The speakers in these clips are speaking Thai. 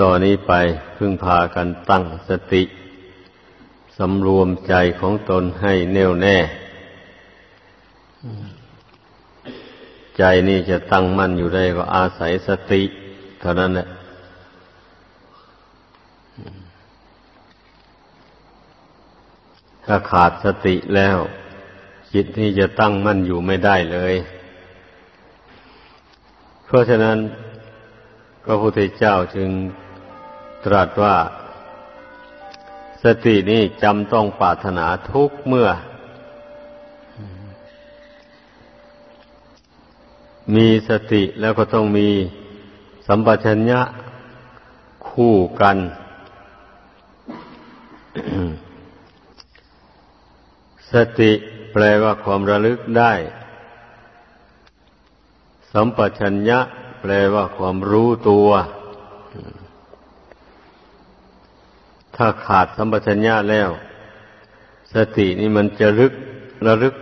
ต่อนนี้ไปพึ่งพากันตั้งสติสำรวมใจของตนให้แน่วแน่ ใจนี่จะตั้งมั่นอยู่ได้ก็อาศัยสติ เท่านั้นแหละถ้าขาดสติแล้ว จิตนี่จะตั้งมั่นอยู่ไม่ได้เลย เพราะฉะนั้นพระพุทธเจ้าจึง ตรัสว่า สตินี้จำต้องปรารถนาทุกเมื่อ มีสติแล้วก็ต้องมีสัมปชัญญะคู่กัน สติแปลว่าความระลึกได้ สัมปชัญญะแปลว่าความรู้ตัว ถ้าขาดสัมปชัญญะแล้ว สตินี่มันจะลึกระลึก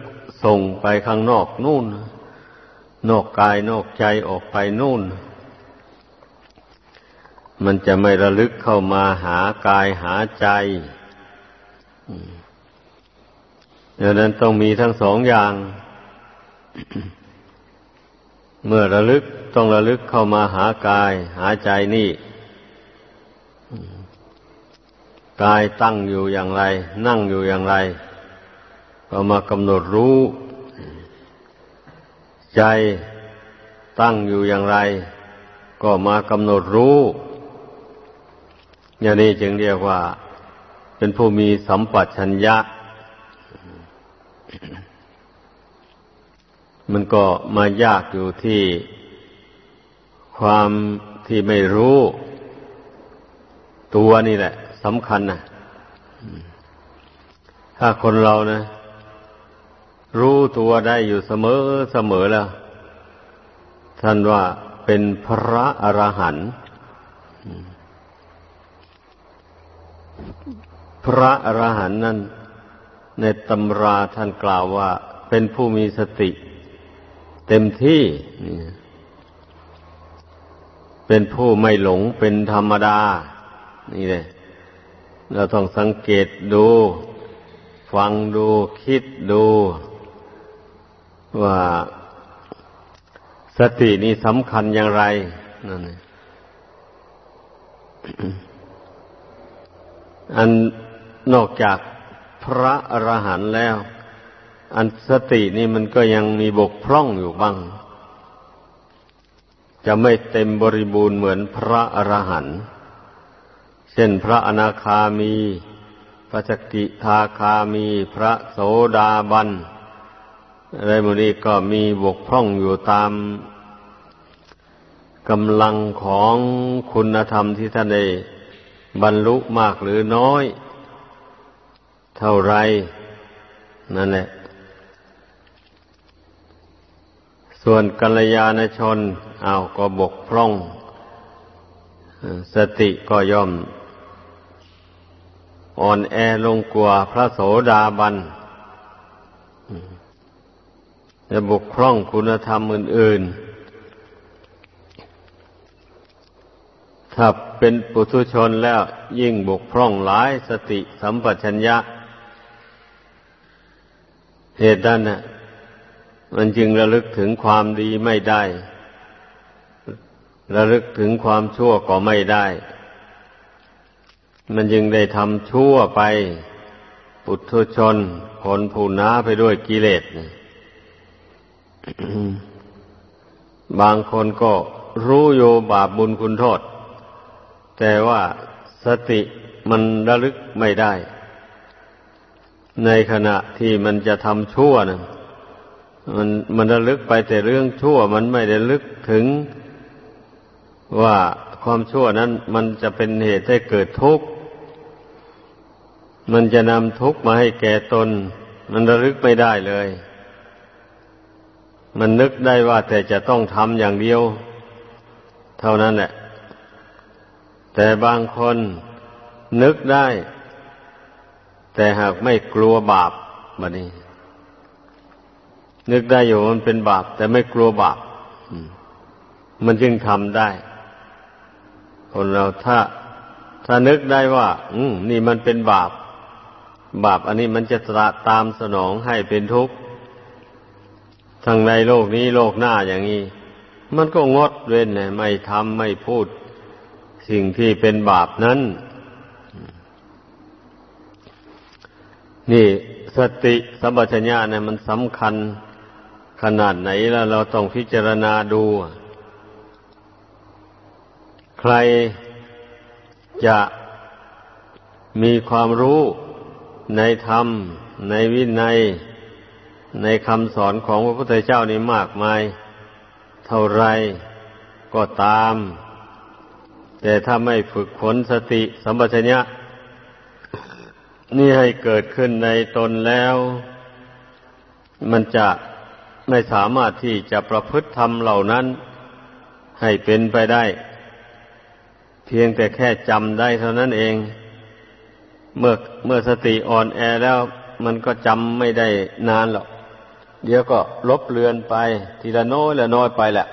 ส่งไปข้างนอกนู่น นอกกายนอกใจออกไปนู่น มันจะไม่ระลึกเข้ามาหากายหาใจดังนั้นต้องมีทั้งสองอย่าง เมื่อระลึกต้องระลึกเข้ามาหากาย หาใจนี่ กายตั้งอยู่อย่างไร นั่งอยู่อย่างไร ก็มากำหนดรู้ ใจตั้งอยู่อย่างไร ก็มากำหนดรู้ อย่างนี้จึงเรียกว่า เป็นผู้มีสัมปชัญญะ มันก็มายากอยู่ที่ความที่ไม่รู้ ตัวนี่แหละ สำคัญนะถ้าคนเรานะ รู้ตัวได้อยู่เสมอเสมอแล้ว ท่านว่าเป็นพระอรหันต์พระอรหันต์นั้นในตำราท่านกล่าวว่า เป็นผู้มีสติ เต็มที่เป็นผู้ไม่หลงเป็นธรรมดา นี่เลย เราต้องสังเกตดู ฟังดูคิดดู ว่าสตินี้สำคัญอย่างไรนั่นอันนอกจากพระอรหันต์แล้ว อันสตินี่มันก็ยังมีบกพร่องอยู่บ้าง จะไม่เต็มบริบูรณ์เหมือนพระอรหันต์ เช่นพระอนาคามี พระสกิทาคามี พระโสดาบัน อะไรมนี้ก็มีบกพร่องอยู่ตามกำลังของคุณธรรมที่ท่านได้บรรลุมากหรือน้อย เท่าไร นั่นแหละ ส่วนกัลยาณชน เอาก็บกพร่อง สติก็ย่อม อ่อนแอลงกว่าพระโสดาบันจะบุกพร่องคุณธรรมอื่น ๆ ถ้าเป็นปุถุชนแล้วยิ่งบุกพร่องหลายสติสัมปชัญญะ เหตุนั้นน่ะมันจึงระลึกถึงความดีไม่ได้ ระลึกถึงความชั่วก็ไม่ได้ มันยังได้ทำชั่วไป ปุถุชนคนผู้น้าไปด้วยกิเลสบางคนก็รู้โยบาปบุญคุณโทษ แต่ว่าสติมันระลึกไม่ได้ ในขณะที่มันจะทำชั่วนะมันมันระลึกไปแต่เรื่องชั่ว มันไม่ได้ลึกถึงว่าความชั่วนั้นมันจะเป็นเหตุให้เกิดทุกข์ มันจะนำทุกข์มาให้แก่ตน มันระลึกไม่ได้เลย มันนึกได้ว่าแต่จะต้องทำอย่างเดียว เท่านั้นแหละ แต่บางคนนึกได้ แต่หากไม่กลัวบาปบันนี้ นึกได้อยู่มันเป็นบาป แต่ไม่กลัวบาปมันจึงทำได้ คนเราถ้า ถ้านึกได้ว่า อืมนี่มันเป็นบาป บาปอันนี้มันจะตามสนองให้เป็นทุกข์ทั้งในโลกนี้โลกหน้าอย่างนี้ มันก็งดเว้นเลยไม่ทำไม่พูด สิ่งที่เป็นบาปนั้น นี่สติสัมปชัญญะเนี่ยมันสำคัญขนาดไหนแล้วเราต้องพิจารณาดู ใครจะมีความรู้ ในธรรม ในวินัย ในคำสอนของพระพุทธเจ้านี่มากมาย เท่าไรก็ตาม แต่ถ้าไม่ฝึกฝนสติสัมปชัญญะนี่ให้เกิดขึ้นในตนแล้ว มันจะไม่สามารถที่จะประพฤติธรรมเหล่านั้น ให้เป็นไปได้ เพียงแต่แค่จำได้เท่านั้นเอง เมื่อเมื่อสติอ่อนแอแล้วมันก็จำไม่ได้นานหรอก เดี๋ยวก็ลบเลือนไป ทีละน้อยละน้อยไปแหละ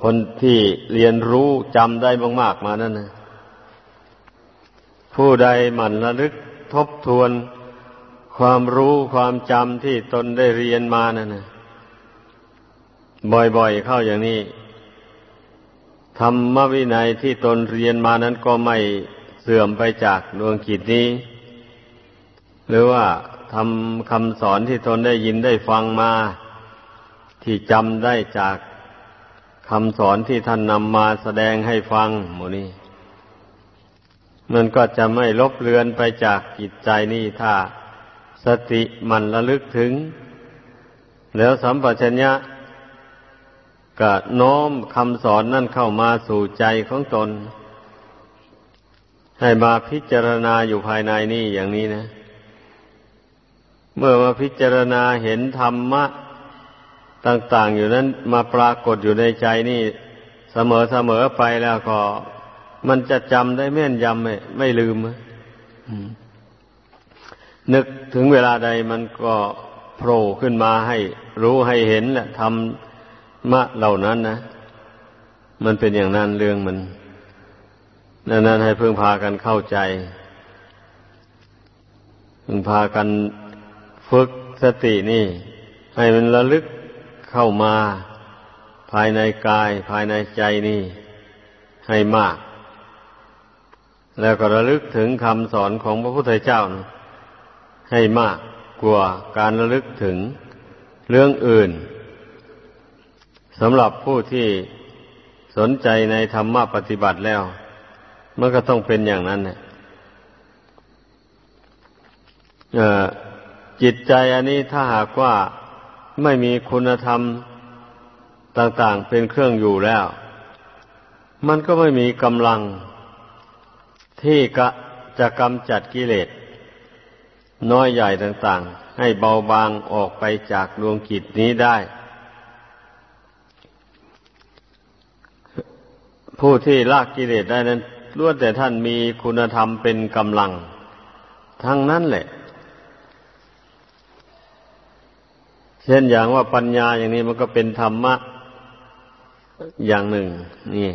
คนที่เรียนรู้จำได้มาก ๆ มานั่นนะผู้ใดหมั่นระลึกทบทวนความรู้ความจำที่ตนได้เรียนมานั่นนะบ่อยๆ เข้าอย่างนี้ธรรมวินัยที่ตนเรียนมานั้นก็ไม่ สื่อมไปจากดวงกิจนี้ หรือว่าทำคำสอนที่ตนได้ยินได้ฟังมา ที่จำได้จากคำสอนที่ท่านนำมาแสดงให้ฟังหมนี้มันก็จะไม่ลบเลือนไปจากจิตใจนี่ถ้าสติมันระลึกถึง แล้วสัมปชัญญะก็น้อมคำสอนนั่นเข้ามาสู่ใจของตน ให้มาพิจารณาอยู่ภายในนี่อย่างนี้นะ เมื่อมาพิจารณาเห็นธรรมะ ต่างๆ อยู่นั้นมาปรากฏอยู่ในใจนี่ เสมอๆไปแล้วก็ มันจะจำได้แม่นยำไม่ไม่ลืมนึกถึงเวลาใดมันก็โผล่ขึ้นมาให้รู้ให้เห็นแหละทำมะเหล่านั้นนะ มันเป็นอย่างนั้นเรื่องมัน ดังนั้นให้เพิ่งพากันเข้าใจ เพึงพากันฝึกสตินี่ ให้มันระลึกเข้ามาภายในกาย ภายในใจนี่ ให้มาก แล้วก็ระลึกถึงคำสอนของพระพุทธเจ้านะให้มากกว่าการระลึกถึงเรื่องอื่นสำหรับผู้ที่สนใจในธรรมะปฏิบัติแล้ว มันก็ต้องเป็นอย่างนั้นเนี่ยจิตใจอันนี้ถ้าหากว่าไม่มีคุณธรรมต่างๆเป็นเครื่องอยู่แล้ว มันก็ไม่มีกำลังที่กะจะกำจัดกิเลสน้อยใหญ่ต่างๆ ให้เบาบางออกไปจากดวงกิจนี้ได้ ผู้ที่ลากกิเลสได้นั้น ล้วนแต่ท่านมีคุณธรรมเป็นกำลัง ทั้งนั้นแหละ เช่นอย่างว่าปัญญาอย่างนี้มันก็เป็นธรรมะ อย่างหนึ่ง นี่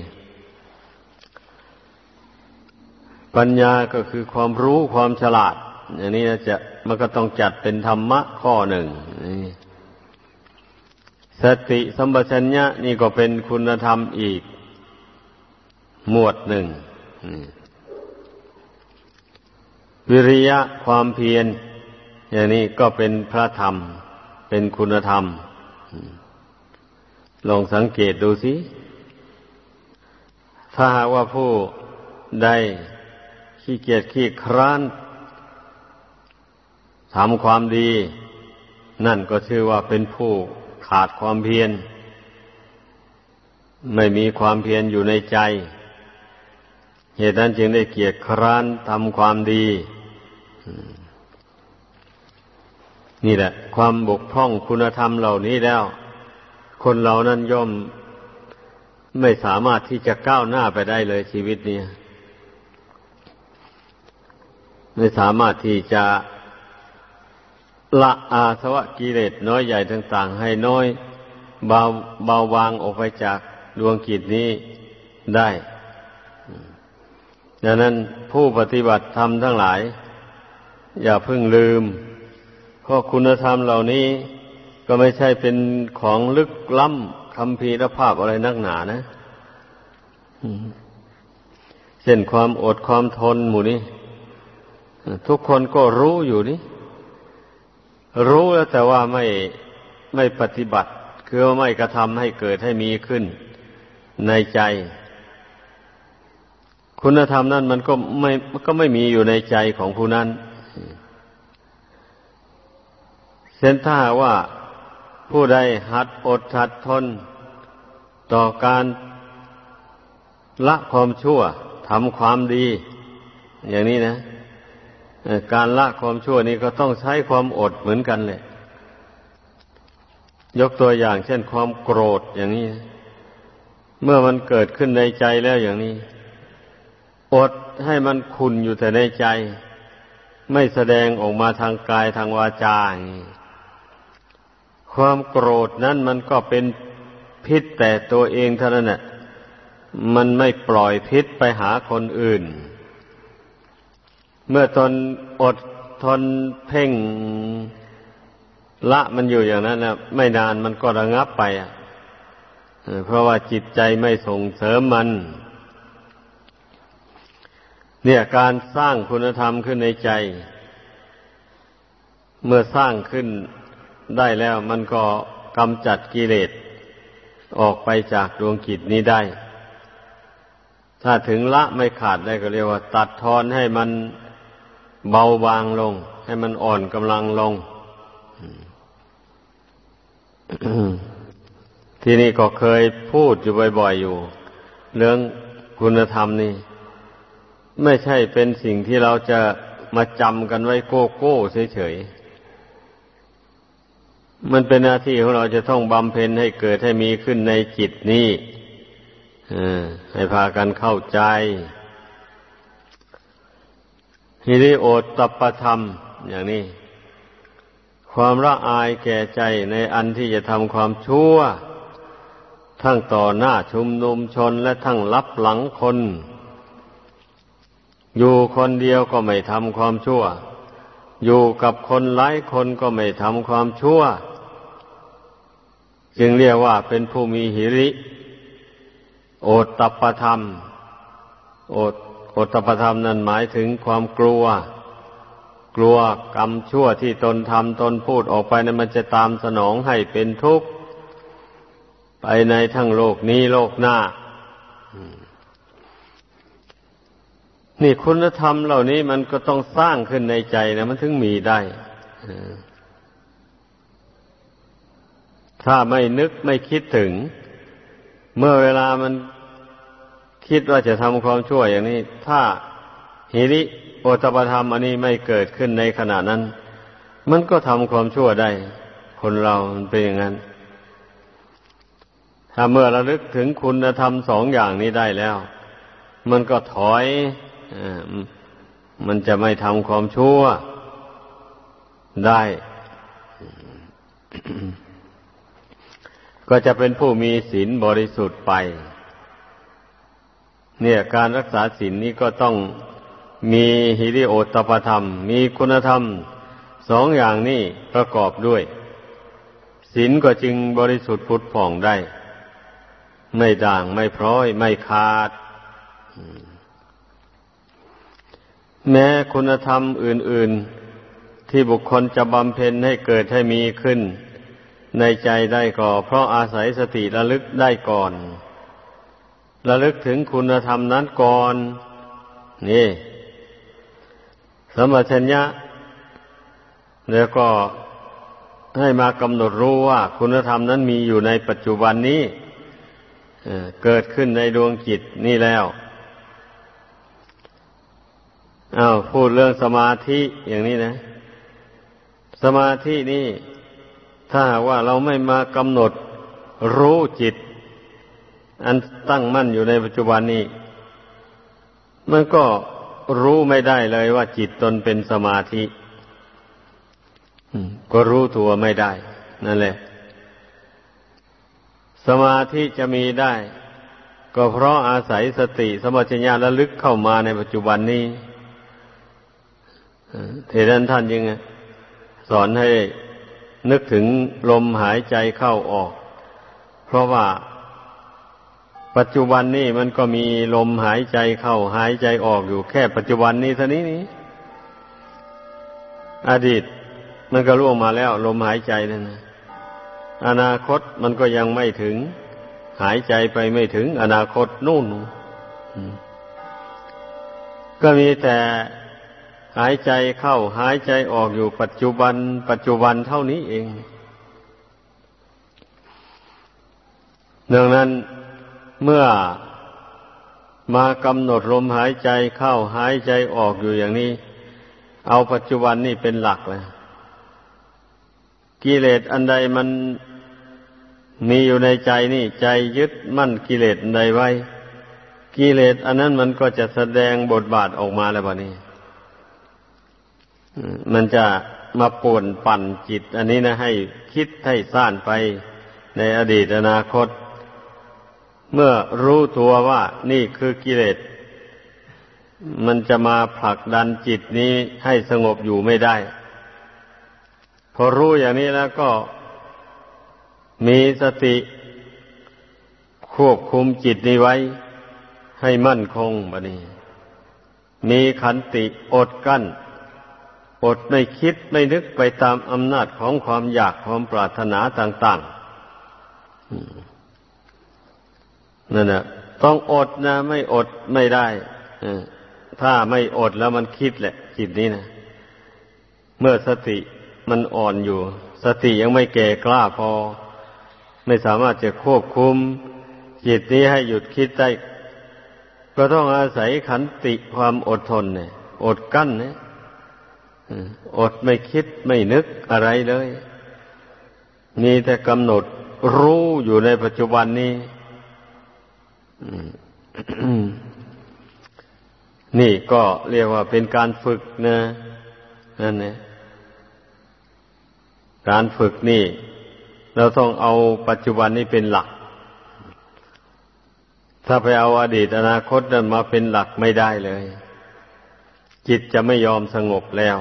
ปัญญาก็คือความรู้ความฉลาด อย่างนี้จะมันก็ต้องจัดเป็นธรรมะข้อหนึ่งสติสัมปชัญญะนี่ก็เป็นคุณธรรมอีก หมวดหนึ่ง วิริยะความเพียรอย่างนี้ก็เป็นพระธรรม เป็นคุณธรรม ลองสังเกตดูสิ ถ้าหากว่าผู้ได้ขี้เกียจขี้คร้านทำความดี นั่นก็ชื่อว่าเป็นผู้ขาดความเพียร ไม่มีความเพียรอยู่ในใจ เหตุนั้นจึงได้เกียจคร้านทำความดี นี่แหละ ความบกพร่องคุณธรรมเหล่านี้แล้ว คนเรานั้นย่อมไม่สามารถที่จะก้าวหน้าไปได้เลยชีวิตนี้ไม่สามารถที่จะละอาสวะกิเลสน้อยใหญ่ต่าง ๆ ให้น้อยเบาเบาบางออกไปจากดวงกิจนี้ได้ ดังนั้นผู้ปฏิบัติธรรมทั้งหลาย อย่าเพิ่งลืม เพราะคุณธรรมเหล่านี้ก็ไม่ใช่เป็นของลึกล้ำคำพีรภาพอะไรนักหนานะเช่นความอดความทนหมู่นี้ทุกคนก็รู้อยู่นี่ รู้แล้วแต่ว่าไม่ไม่ปฏิบัติ คือไม่กระทำให้เกิดให้มีขึ้นในใจ คุณธรรมนั้นมันก็ไม่ก็ไม่มีอยู่ในใจของผู้นั้นเส้นถ้าว่าผู้ใดหัดอดหัดทน ต่อการละความชั่วทำความดี อย่างนี้นะการละความชั่วนี้ก็ต้องใช้ความอดเหมือนกันเลยยกตัวอย่างเช่นความโกรธอย่างนี้ เมื่อมันเกิดขึ้นในใจแล้วอย่างนี้ อดให้มันคุนอยู่แต่ในใจ ไม่แสดงออกมาทางกายทางวาจายความโกรธนั้นมันก็เป็นพิษแต่ตัวเองเท่านั้นแหละมันไม่ปล่อยพิษไปหาคนอื่น เมื่อตนอดทนเพ่งละมันอยู่อย่างนั้นนะไม่นานมันก็ระงับไปอะเพราะว่าจิตใจไม่ส่งเสริมมัน เนี่ยการสร้างคุณธรรมขึ้นในใจ เมื่อสร้างขึ้นได้แล้วมันก็กำจัดกิเลสออกไปจากดวงกิจนี้ได้ ถ้าถึงละไม่ขาดได้ก็เรียกว่า ตัดทอนให้มันเบาบางลง ให้มันอ่อนกำลังลง ที่นี่ก็เคยพูดอยู่บ่อยๆอยู่ เรื่องคุณธรรมนี่ ไม่ใช่เป็นสิ่งที่เราจะมาจำกันไว้โก้โก้เฉยๆ มันเป็นหน้าที่ของเราจะต้องบำเพ็ญให้เกิดให้มีขึ้นในจิตนี้ให้พากันเข้าใจฮิริโอตตปธรรม อย่างนี้ ความละอายแก่ใจในอันที่จะทำความชั่ว ทั้งต่อหน้าชุมนุมชนและทั้งรับหลังคน อยู่คนเดียวก็ไม่ทำความชั่ว อยู่กับคนหลายคนก็ไม่ทำความชั่ว จึงเรียกว่าเป็นผู้มีหิริ โอตตปธรรม โอตโอตตปธรรมนั้นหมายถึงความกลัว กลัวกรรมชั่วที่ตนทำตนพูดออกไปนั้นมันจะตามสนองให้เป็นทุกข์ ไปในทั้งโลกนี้โลกหน้า นี่คุณธรรมเหล่านี้มันก็ต้องสร้างขึ้นในใจนะมันถึงมีได้ถ้าไม่นึกไม่คิดถึง เมื่อเวลามันคิดว่าจะทำความชั่วอย่างนี้ ถ้าหิริโอตปธรรมอันนี้ไม่เกิดขึ้นในขณะนั้น มันก็ทำความชั่วได้ คนเรามันเป็นอย่างนั้น ถ้าเมื่อระลึกถึงคุณธรรมสองอย่างนี้ได้แล้ว มันก็ถอย มันจะไม่ทำความชั่วได้ ก็จะเป็นผู้มีศีลบริสุทธิ์ไป เนี่ยการรักษาศีลนี้ก็ต้องมีฮิริโอตปธรรม มีคุณธรรมสองอย่างนี้ประกอบด้วยศีลก็จึงบริสุทธิ์พุทธผ่องได้ ไม่ด่างไม่พร้อย ไม่ขาด แม้คุณธรรมอื่น ๆ ที่บุคคลจะบำเพ็ญให้เกิดให้มีขึ้น ในใจได้ก็เพราะอาศัยสติระลึกได้ก่อน ระลึกถึงคุณธรรมนั้นก่อน นี่สมัชัญญะแล้วก็ให้มากำหนดรู้ว่าคุณธรรมนั้นมีอยู่ในปัจจุบันนี้เกิดขึ้นในดวงจิตนี่แล้ว อา้าวพูดเรื่องสมาธิอย่างนี้นะ สมาธินี่ ถ้าว่าเราไม่มากำหนดรู้จิต อันตั้งมั่นอยู่ในปัจจุบันนี้ มันก็รู้ไม่ได้เลยว่าจิตตนเป็นสมาธิก็รู้ตัวไม่ได้ นั่นแหละ สมาธิจะมีได้ ก็เพราะอาศัยสติสมัชัญญาระลึกเข้ามาในปัจจุบันนี้ เทนันท่านยังสอนให้นึกถึงลมหายใจเข้าออก เพราะว่าปัจจุบันนี้มันก็มีลมหายใจเข้าหายใจออกอยู่แค่ปัจจุบันนี้เท่านี้นี้อดีตมันก็ล่วงมาแล้ว ลมหายใจนั่นนะอนาคตมันก็ยังไม่ถึง หายใจไปไม่ถึง อนาคตนู่นก็มีแต่ หายใจเข้าหายใจออกอยู่ปัจจุบัน ปัจจุบันเท่านี้เองดังนั้นเมื่อมากำหนดลมหายใจเข้าหายใจออกอยู่อย่างนี้ เอาปัจจุบันนี่เป็นหลักเลยกิเลสอันใดมันมีอยู่ในใจนี่ ใจยึดมั่นกิเลสอันใดไว้ กิเลสอันนั้นมันก็จะแสดงบทบาทออกมาแล้วบะนี้ มันจะมาป่วนปั่นจิต อันนี้นะให้คิดให้ซ่านไปในอดีตอนาคต เมื่อรู้ตัวว่านี่คือกิเลสมันจะมาผลักดันจิตนี้ให้สงบอยู่ไม่ได้ พอรู้อย่างนี้แล้วก็มีสติควบคุมจิตนี้ไว้ ให้มั่นคงบะนี้ มีขันติอดกั้น อดไม่คิดไม่นึกไปตามอำนาจของความอยากความปรารถนาต่างๆนั่นแหละต้องอดนะ ไม่อดไม่ได้ถ้าไม่อดแล้วมันคิดแหละ จิตนี้นะเมื่อสติมันอ่อนอยู่ สติยังไม่แก่กล้าพอ ไม่สามารถจะควบคุม จิตนี้ให้หยุดคิดได้ก็ต้องอาศัยขันติความอดทนเนี่ย อดกั้นเนี่ย อดไม่คิดไม่นึกอะไรเลย มีแต่กำหนดรู้อยู่ในปัจจุบันนี้นี่ก็เรียกว่าเป็นการฝึกนะนั่นเนี่ยการฝึกนี่ เราต้องเอาปัจจุบันนี้เป็นหลัก ถ้าไปเอาอดีตอนาคตนั้นมาเป็นหลักไม่ได้เลย จิตจะไม่ยอมสงบแล้ว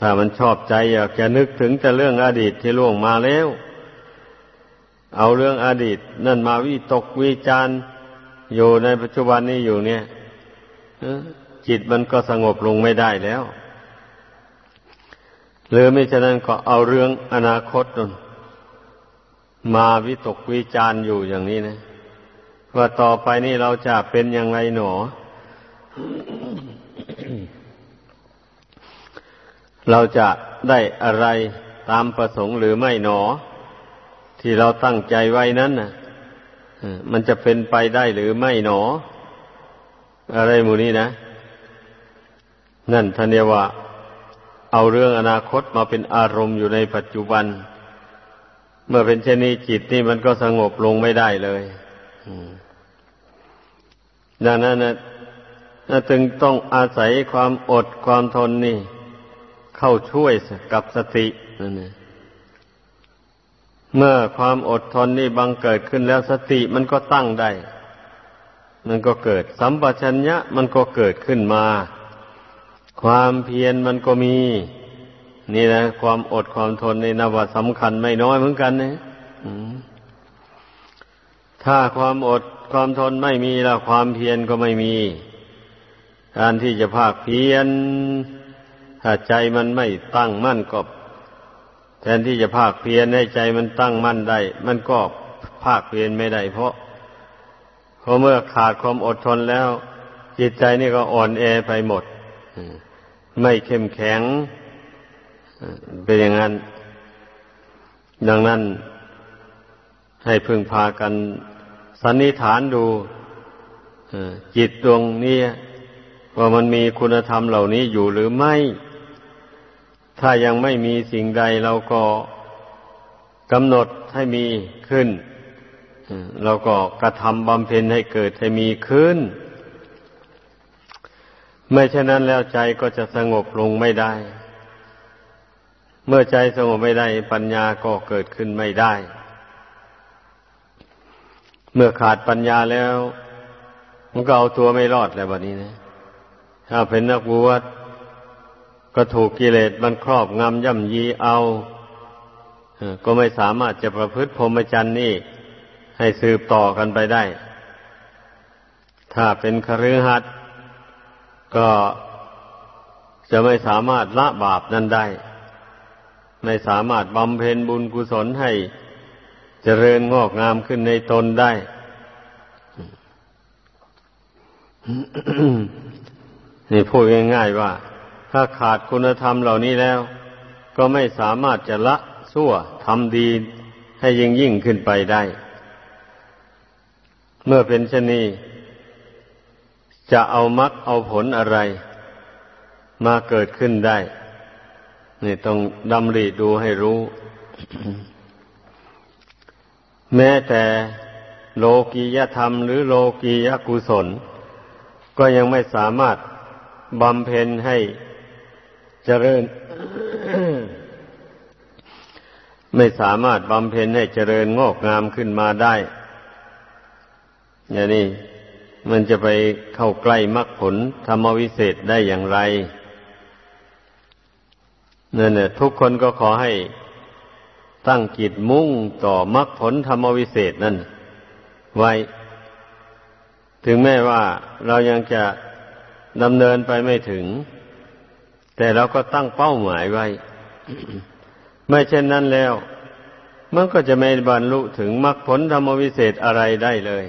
ถ้ามันชอบใจอยากจะนึกถึงแต่เรื่องอดีตที่ล่วงมาแล้ว เอาเรื่องอดีต นั่นมาวิตกวิจารอยู่ในปัจจุบันนี้อยู่เนี่ยจิตมันก็สงบลงไม่ได้แล้ว หรือไม่ฉะนั้นก็เอาเรื่องอนาคตนมาวิตกวิจารอยู่อย่างนี้นะ ว่าต่อไปนี่เราจะเป็นอยังไงหนอ เราจะได้อะไรตามประสงค์หรือไม่หนอ ที่เราตั้งใจไว้นั้นน่ะมันจะเป็นไปได้หรือไม่หนอ อะไรมูนี้นะ นั่นท่านเรียว่าเอาเรื่องอนาคตมาเป็นอารมณ์อยู่ในปัจจุบัน เมื่อเป็นเช่นนี้จิตนี่มันก็สงบลงไม่ได้เลยดังนั้นนะจึงต้องอาศัยความอดความทนนี่ เข้าช่วยกับสตินั่นเองเมื่อความอดทนนี่บังเกิดขึ้นแล้วสติมันก็ตั้งได้ มันก็เกิด สัมปชัญญะมันก็เกิดขึ้นมา ความเพียรมันก็มี นี่นะความอดความทนในนว่าสำคัญไม่น้อยเหมือนกันนะถ้าความอดความทนไม่มีแล้วความเพียรก็ไม่มี การที่จะภาคเพียร ถ้าใจมันไม่ตั้งมั่นก็แทนที่จะภาคเพียรให้ใจมันตั้งมั่นได้ มันก็ภาคเพียรไม่ได้ เพราะเพราะเมื่อขาดความอดทนแล้ว จิตใจนี่ก็อ่อนแอไปหมดไม่เข้มแข็งเป็นอย่างนั้น ดังนั้น ให้พึงพากันสันนิษฐานดูจิตดวงนี้ว่ามันมีคุณธรรมเหล่านี้อยู่หรือไม่ ถ้ายังไม่มีสิ่งใดเราก็กำหนดให้มีขึ้นเราก็กระทำบำเพ็ญให้เกิดให้มีขึ้น ไม่เช่นนั้นแล้วใจก็จะสงบลงไม่ได้ เมื่อใจสงบไม่ได้ปัญญาก็เกิดขึ้นไม่ได้ เมื่อขาดปัญญาแล้ว มันก็เอาตัวไม่รอดแล้ววันนี้นะ ถ้าเป็นนักบวช ก็ถูกกิเลสมันครอบงำย่ำยีเอาก็ไม่สามารถจะประพฤติพรหมจรรย์นี่ให้สืบต่อกันไปได้ ถ้าเป็นคฤหัสถ์ก็จะไม่สามารถละบาปนั้นได้ ไม่สามารถบำเพ็ญบุญกุศลให้เจริญงอกงามขึ้นในตนได้ นี่พูดง่ายๆว่า ถ้าขาดคุณธรรมเหล่านี้แล้ว ก็ไม่สามารถจะละชั่วทำดีให้ยิ่งยิ่งขึ้นไปได้ เมื่อเป็นชนีจะเอามักเอาผลอะไร มาเกิดขึ้นได้ นี่ต้องดำริดูให้รู้ แม้แต่โลกียธรรมหรือโลกียกุศล ก็ยังไม่สามารถบำเพ็ญให้ เจริญ ไม่สามารถบำเพ็ญให้เจริญงอกงามขึ้นมาได้ อย่างนี้มันจะไปเข้าใกล้มรรคผลธรรมวิเศษได้อย่างไรนั่นแหละทุกคนก็ขอให้ตั้งจิตมุ่งต่อมรรคผลธรรมวิเศษนั่นไว้ ถึงแม้ว่าเรายังจะดำเนินไปไม่ถึง แต่เราก็ตั้งเป้าหมายไว้ ไม่เช่นนั้นแล้ว มันก็จะไม่บรรลุถึงมรรคผลธรรมวิเศษอะไรได้เลย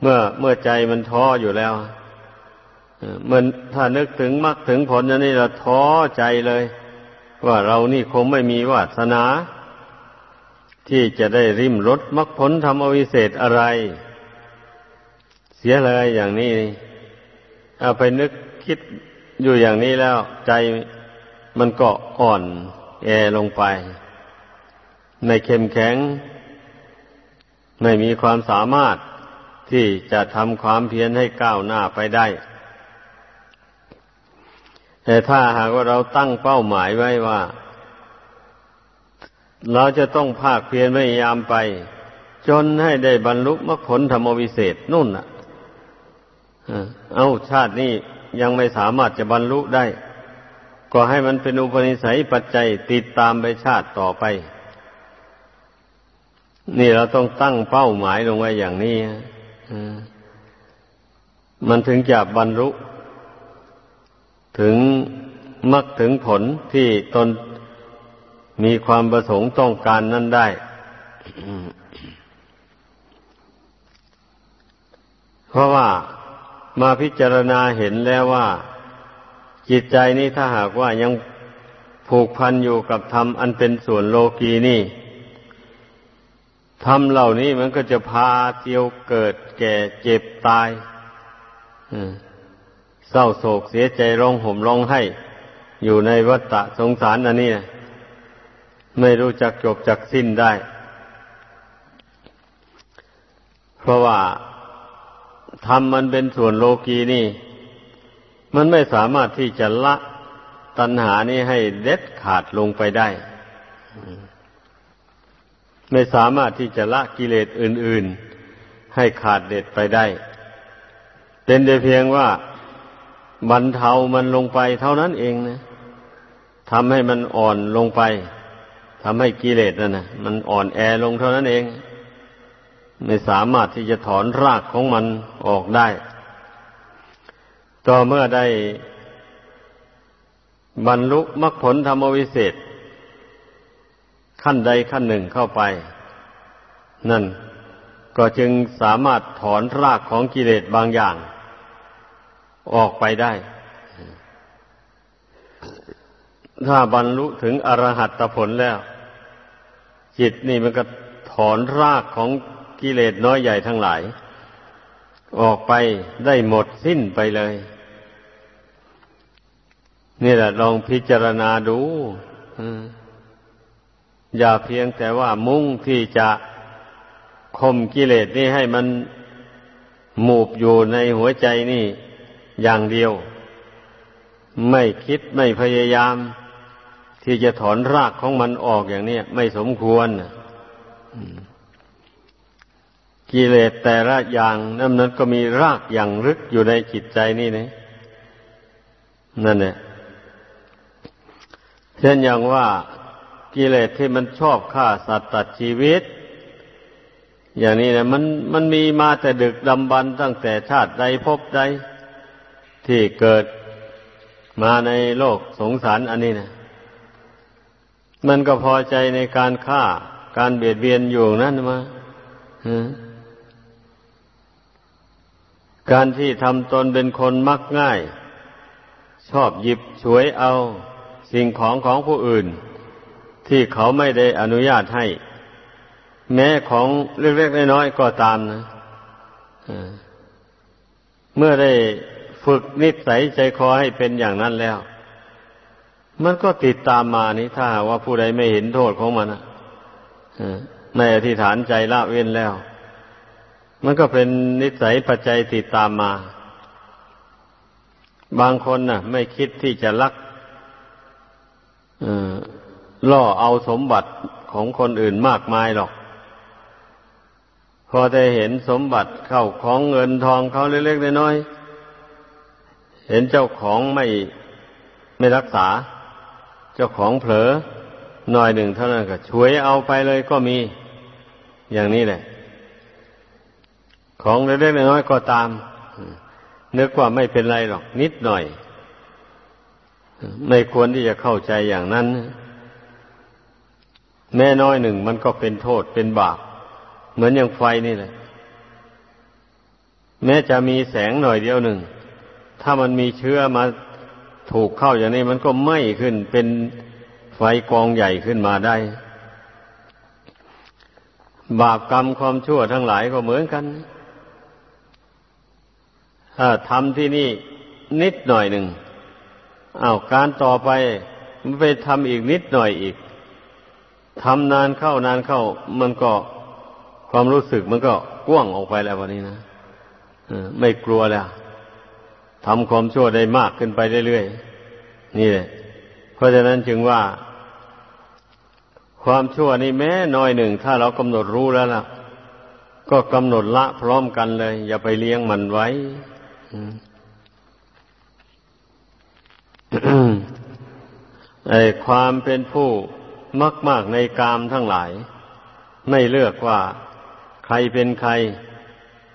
เมื่อเมื่อใจมันท้ออยู่แล้วมันถ้านึกถึงมรรคถึงผลอันนี้เราท้อใจเลย ว่าเรานี่คงไม่มีวาสนา ที่จะได้ริมรถมรรคผลทำอวิเศษอะไร เสียเลยอย่างนี้เอาไปนึกคิด อยู่อย่างนี้แล้วใจมันก็อ่อนแอลงไปไม่เข้มแข็ง ไม่มีความสามารถที่จะทำความเพียรให้ก้าวหน้าไปได้ แต่ถ้าหากว่าเราตั้งเป้าหมายไว้ว่า เราจะต้องภาคเพียรพยายามไป จนให้ได้บรรลุมรรคผลธรรมวิเศษนู่นน่ะ เอาชาตินี้ ยังไม่สามารถจะบรรลุได้ ก็ให้มันเป็นอุปนิสัยปัจจัยติดตามไปชาติต่อไป นี่เราต้องตั้งเป้าหมายลงไว้อย่างนี้มันถึงจะบรรลุ ถึงมรรคถึงผลที่ตนมีความประสงค์ต้องการนั้นได้เพราะว่า มาพิจารณาเห็นแล้วว่า จิตใจนี้ถ้าหากว่ายังผูกพันอยู่กับธรรมอันเป็นส่วนโลกีนี่ธรรมเหล่านี้มันก็จะพาเที่ยวเกิดแก่เจ็บตายเศร้าโศกเสียใจร้องห่มร้องไห้อยู่ในวัฏสงสารอันนี้ไม่รู้จักจบจักสิ้นได้ เพราะว่า ทำมันเป็นส่วนโลกีนี่ มันไม่สามารถที่จะละตัณหานี้ให้เด็ดขาดลงไปได้ ไม่สามารถที่จะละกิเลสอื่น ๆ ให้ขาดเด็ดไปได้ เป็นแต่เพียงว่าบรรเทามันลงไปเท่านั้นเองนะทำให้มันอ่อนลงไปทำให้กิเลสนั่นนะมันอ่อนแอลงเท่านั้นเอง ไม่สามารถที่จะถอนรากของมันออกได้ ต่อเมื่อได้บรรลุมรรคผลธรรมวิเศษ ขั้นใดขั้นหนึ่งเข้าไป นั่นก็จึงสามารถถอนรากของกิเลสบางอย่าง ออกไปได้ ถ้าบรรลุถึงอรหัตผลแล้ว จิตนี่มันก็ถอนรากของ กิเลสน้อยใหญ่ทั้งหลาย ออกไปได้หมดสิ้นไปเลย นี่แหละลองพิจารณาดูอย่าเพียงแต่ว่ามุ่งที่จะข่มกิเลสนี่ให้มันหมูบอยู่ในหัวใจนี่อย่างเดียว ไม่คิดไม่พยายาม ที่จะถอนรากของมันออกอย่างนี้ไม่สมควร กิเลสแต่ละอย่างนั่นนั้นก็มีรากอย่างลึกอยู่ในจิตใจนี่นะนั่นแหละเช่นอย่างว่ากิเลสที่มันชอบฆ่าสัตว์ตัดชีวิต อย่างนี้นะมันมันมีมาแต่ดึกดำบรรตั้งแต่ชาติใดพบใด ที่เกิดมาในโลกสงสารอันนี้นะมันก็พอใจในการฆ่าการเบียดเบียนอยู่นั่นมา การที่ทำตนเป็นคนมักง่าย ชอบหยิบฉวยเอาสิ่งของของผู้อื่น ที่เขาไม่ได้อนุญาตให้ แม้ของเล็กๆน้อยๆก็ตามนะเมื่อได้ฝึกนิสัยใจคอให้เป็นอย่างนั้นแล้ว มันก็ติดตามมานี่ถ้าว่าผู้ใดไม่เห็นโทษของมันในอธิษฐานใจละเว้นแล้ว มันก็เป็นนิสัยปัจจัยติดตามมา บางคนน่ะ ไม่คิดที่จะลักล่อเอาสมบัติของคนอื่นมากมายหรอก พอได้เห็นสมบัติเข้าของเงินทองเขาเล็กๆน้อยๆเห็นเจ้าของไม่ไม่รักษา เจ้าของเผลอหน่อยหนึ่งเท่านั้นก็ช่วยเอาไปเลยก็มี อย่างนี้แหละ ของเล็กๆน้อยๆก็ตามนึกว่าไม่เป็นไรหรอก นิดหน่อย ไม่ควรที่จะเข้าใจอย่างนั้น แม่น้อยหนึ่งมันก็เป็นโทษเป็นบาป เหมือนอย่างไฟนี่แหละ แม้จะมีแสงหน่อยเดียวหนึ่ง ถ้ามันมีเชื้อมาถูกเข้าอย่างนี้มันก็ไหม้ขึ้นเป็นไฟกองใหญ่ขึ้นมาได้ บาปกรรมความชั่วทั้งหลายก็เหมือนกัน ถ้าทำที่นี่นิดหน่อยหนึ่งอา้าวการต่อไปมันไปทำอีกนิดหน่อยอีกทำนานเข้านานเข้า มันก็ความรู้สึกมันก็กว้างออกไปแล้ววันนี้นะไม่กลัวแล้วทำความชั่วได้มากขึ้นไปเรื่อยๆนี่แหละเพราะฉะนั้นจึงว่า ความชั่วนี่แม้น้อยหนึ่ง ถ้าเรากำหนดรู้แล้วล่ะ ก็กำหนดละพร้อมกันเลย อย่าไปเลี้ยงมันไว้ ไอ้ความเป็นผู้มักมากในกามทั้งหลาย ไม่เลือกว่าใครเป็นใคร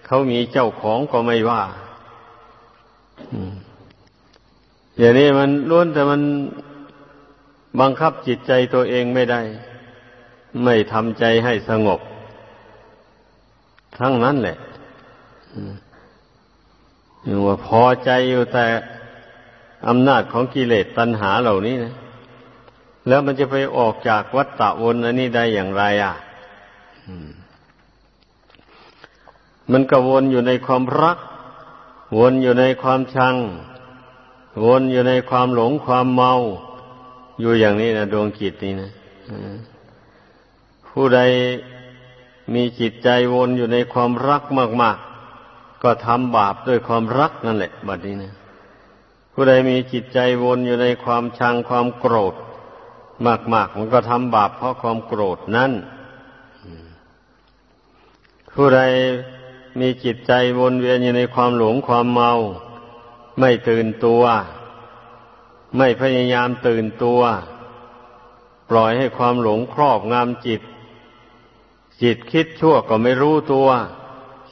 เขามีเจ้าของก็ไม่ว่าอย่างนี้มันล้วนแต่มันบังคับจิตใจตัวเองไม่ได้ ไม่ทำใจให้สงบ ทั้งนั้นแหละ อย่างว่าพอใจอยู่แต่อำนาจของกิเลสตัณหาเหล่านี้นะ แล้วมันจะไปออกจากวัฏฏะวนอันนี้ได้อย่างไรอะมันก็วนอยู่ในความรัก วนอยู่ในความชัง วนอยู่ในความหลงความเมา อยู่อย่างนี้นะดวงจิตนี้นะผู้ใดมีจิตใจวนอยู่ในความรักมาก ๆ ก็ทำบาปด้วยความรักนั่นแหละบัดนี้นะผู้ใดมีจิตใจวนอยู่ในความชังความโกรธ มากๆมันก็ทำบาปเพราะความโกรธนั่นผู้ใดมีจิตใจวนเวียนอยู่ในความหลงความเมา ไม่ตื่นตัว ไม่พยายามตื่นตัว ปล่อยให้ความหลงครอบงำจิต จิตคิดชั่วก็ไม่รู้ตัว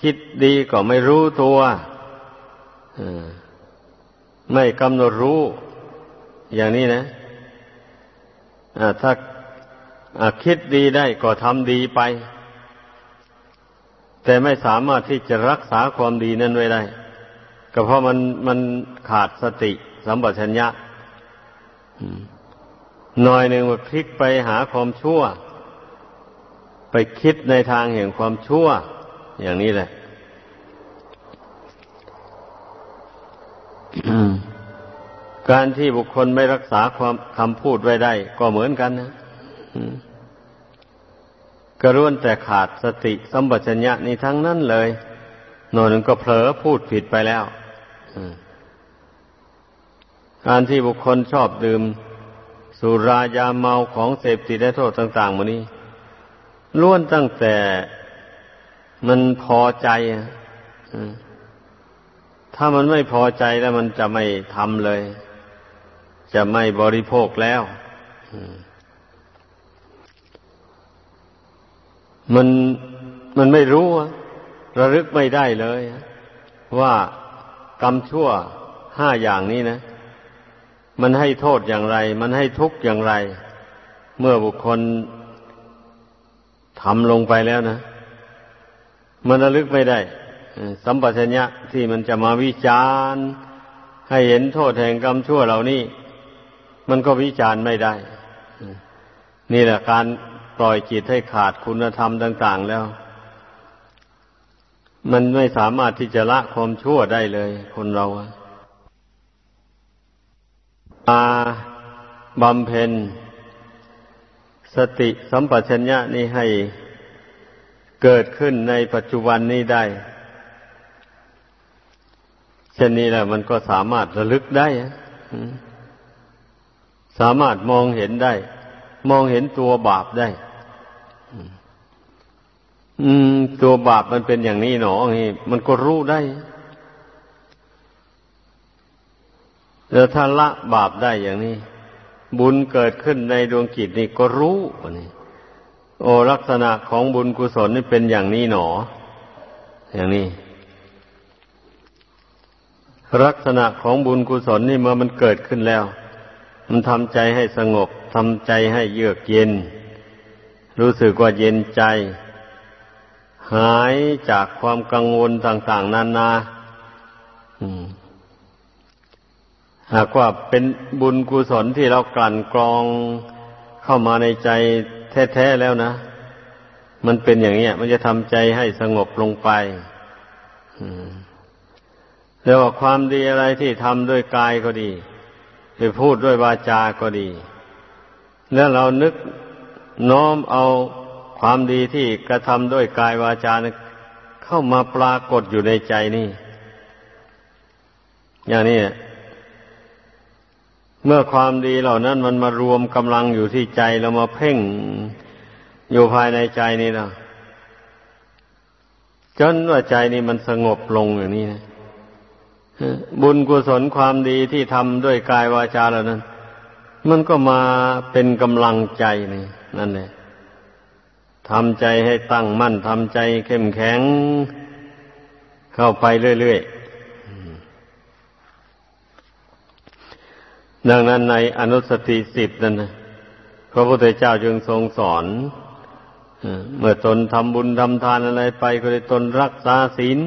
คิดดีก็ไม่รู้ตัวไม่กำหนดรู้ อย่างนี้นะถ้าคิดดีได้ก็ทำดีไป แต่ไม่สามารถที่จะรักษาความดีนั้นไว้ได้ ก็เพราะมันมันขาดสติสัมปชัญญะหน่อยหนึ่งมันพลิกไปหาความชั่ว ไปคิดในทางแห่งความชั่ว อย่างนี้แหละการที่บุคคลไม่รักษาความคำพูดไว้ได้ ก็เหมือนกันนะกระร่วนแต่ขาดสติสัมปชัญญะนี่ทั้งนั้นเลยหน่อยหนึ่งก็เผลอพูดผิดไปแล้วการที่บุคคลชอบดื่ม สุรายาเมาของเสพติดและโทษต่างๆมานี้ล้วนตั้งแต่ มันพอใจถ้ามันไม่พอใจแล้วมันจะไม่ทำเลย จะไม่บริโภคแล้วมันมันไม่รู้ระลึกไม่ได้เลย ว่ากรรมชั่วห้าอย่างนี้นะ มันให้โทษอย่างไร มันให้ทุกข์อย่างไร เมื่อบุคคลทำลงไปแล้วนะ มันระลึกไม่ได้สัมปชัญญะที่มันจะมาวิจารณ์ ให้เห็นโทษแห่งกรรมชั่วเหล่านี้ มันก็วิจารณ์ไม่ได้ นี่แหละการปล่อยจิตให้ขาดคุณธรรมต่าง ๆ แล้ว มันไม่สามารถที่จะละความชั่วได้เลย คนเรามาบำเพ็ญสติสัมปชัญญะนี้ให้ เกิดขึ้นในปัจจุบันนี้ได้ เช่นนี้แหละมันก็สามารถระลึกได้ สามารถมองเห็นได้ มองเห็นตัวบาปได้ อืม ตัวบาปมันเป็นอย่างนี้หนอนี่มันก็รู้ได้แล้วถ้าละบาปได้อย่างนี้ บุญเกิดขึ้นในดวงจิตนี่ก็รู้นี่ โอลักษณะของบุญกุศลนี่เป็นอย่างนี้หนอ อย่างนี้ ลักษณะของบุญกุศลนี่เมื่อมันเกิดขึ้นแล้ว มันทำใจให้สงบทำใจให้เยือกเย็น รู้สึกว่าเย็นใจ หายจากความกังวลต่าง ๆนานาหากว่าเป็นบุญกุศลที่เรากลั่นกรองเข้ามาในใจ แท้ๆแล้วนะ มันเป็นอย่างนี้มันจะทำใจให้สงบลงไปแล้วว่าความดีอะไรที่ทำด้วยกายก็ดี ไปพูดด้วยวาจาก็ดี แล้วเรานึกน้อมเอาความดีที่กระทำด้วยกายวาจาเข้ามาปรากฏอยู่ในใจนี่ อย่างนี้ เมื่อความดีเหล่านั้นมันมารวมกำลังอยู่ที่ใจแล้วมาเพ่งอยู่ภายในใจนี่นะจนว่าใจนี่มันสงบลงอย่างนี้นะบุญกุศลความดีที่ทำด้วยกายวาจาเหล่านั้น มันก็มาเป็นกำลังใจนี่นั่นแหละทำใจให้ตั้งมั่นทำใจเข้มแข็ง เข้าไปเรื่อยๆ ดังนั้นในอนุสติสิบนั่นนะพระพุทธเจ้าจึงทรงสอนเมื่อตนทำบุญทำทานอะไรไปก็ได้ตนรักษาศีล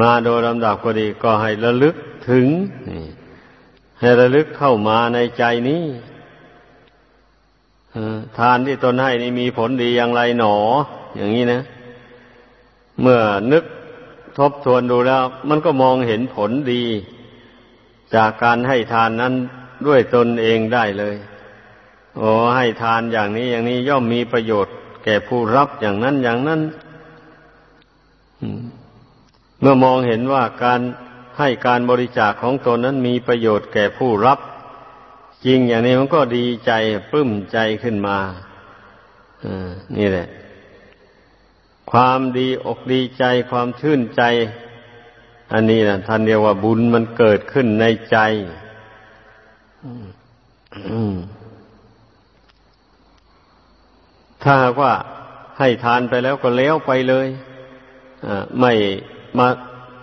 มาโดยลำดับก็ดีก็ให้ระลึกถึง ให้ระลึกเข้ามาในใจนี้ทานที่ตนให้นี่มีผลดีอย่างไรหนอ อย่างนี้นะ เมื่อนึกทบทวนดูแล้ว มันก็มองเห็นผลดี จากการให้ทานนั้นด้วยตนเองได้เลย โอ้ให้ทานอย่างนี้อย่างนี้ย่อมมีประโยชน์ แก่ผู้รับอย่างนั้นอย่างนั้นเมื่อมองเห็นว่าการให้การบริจาคของตนนั้นมีประโยชน์แก่ผู้รับ จริงอย่างนี้มันก็ดีใจปลื้มใจขึ้นมาอนี่แหละ ความดีอกดีใจความชื่นใจ อันนี้นะท่านเรียกว่าบุญมันเกิดขึ้นในใจถ้าว่าให้ทานไปแล้วก็แล้วไปเลยไม่มา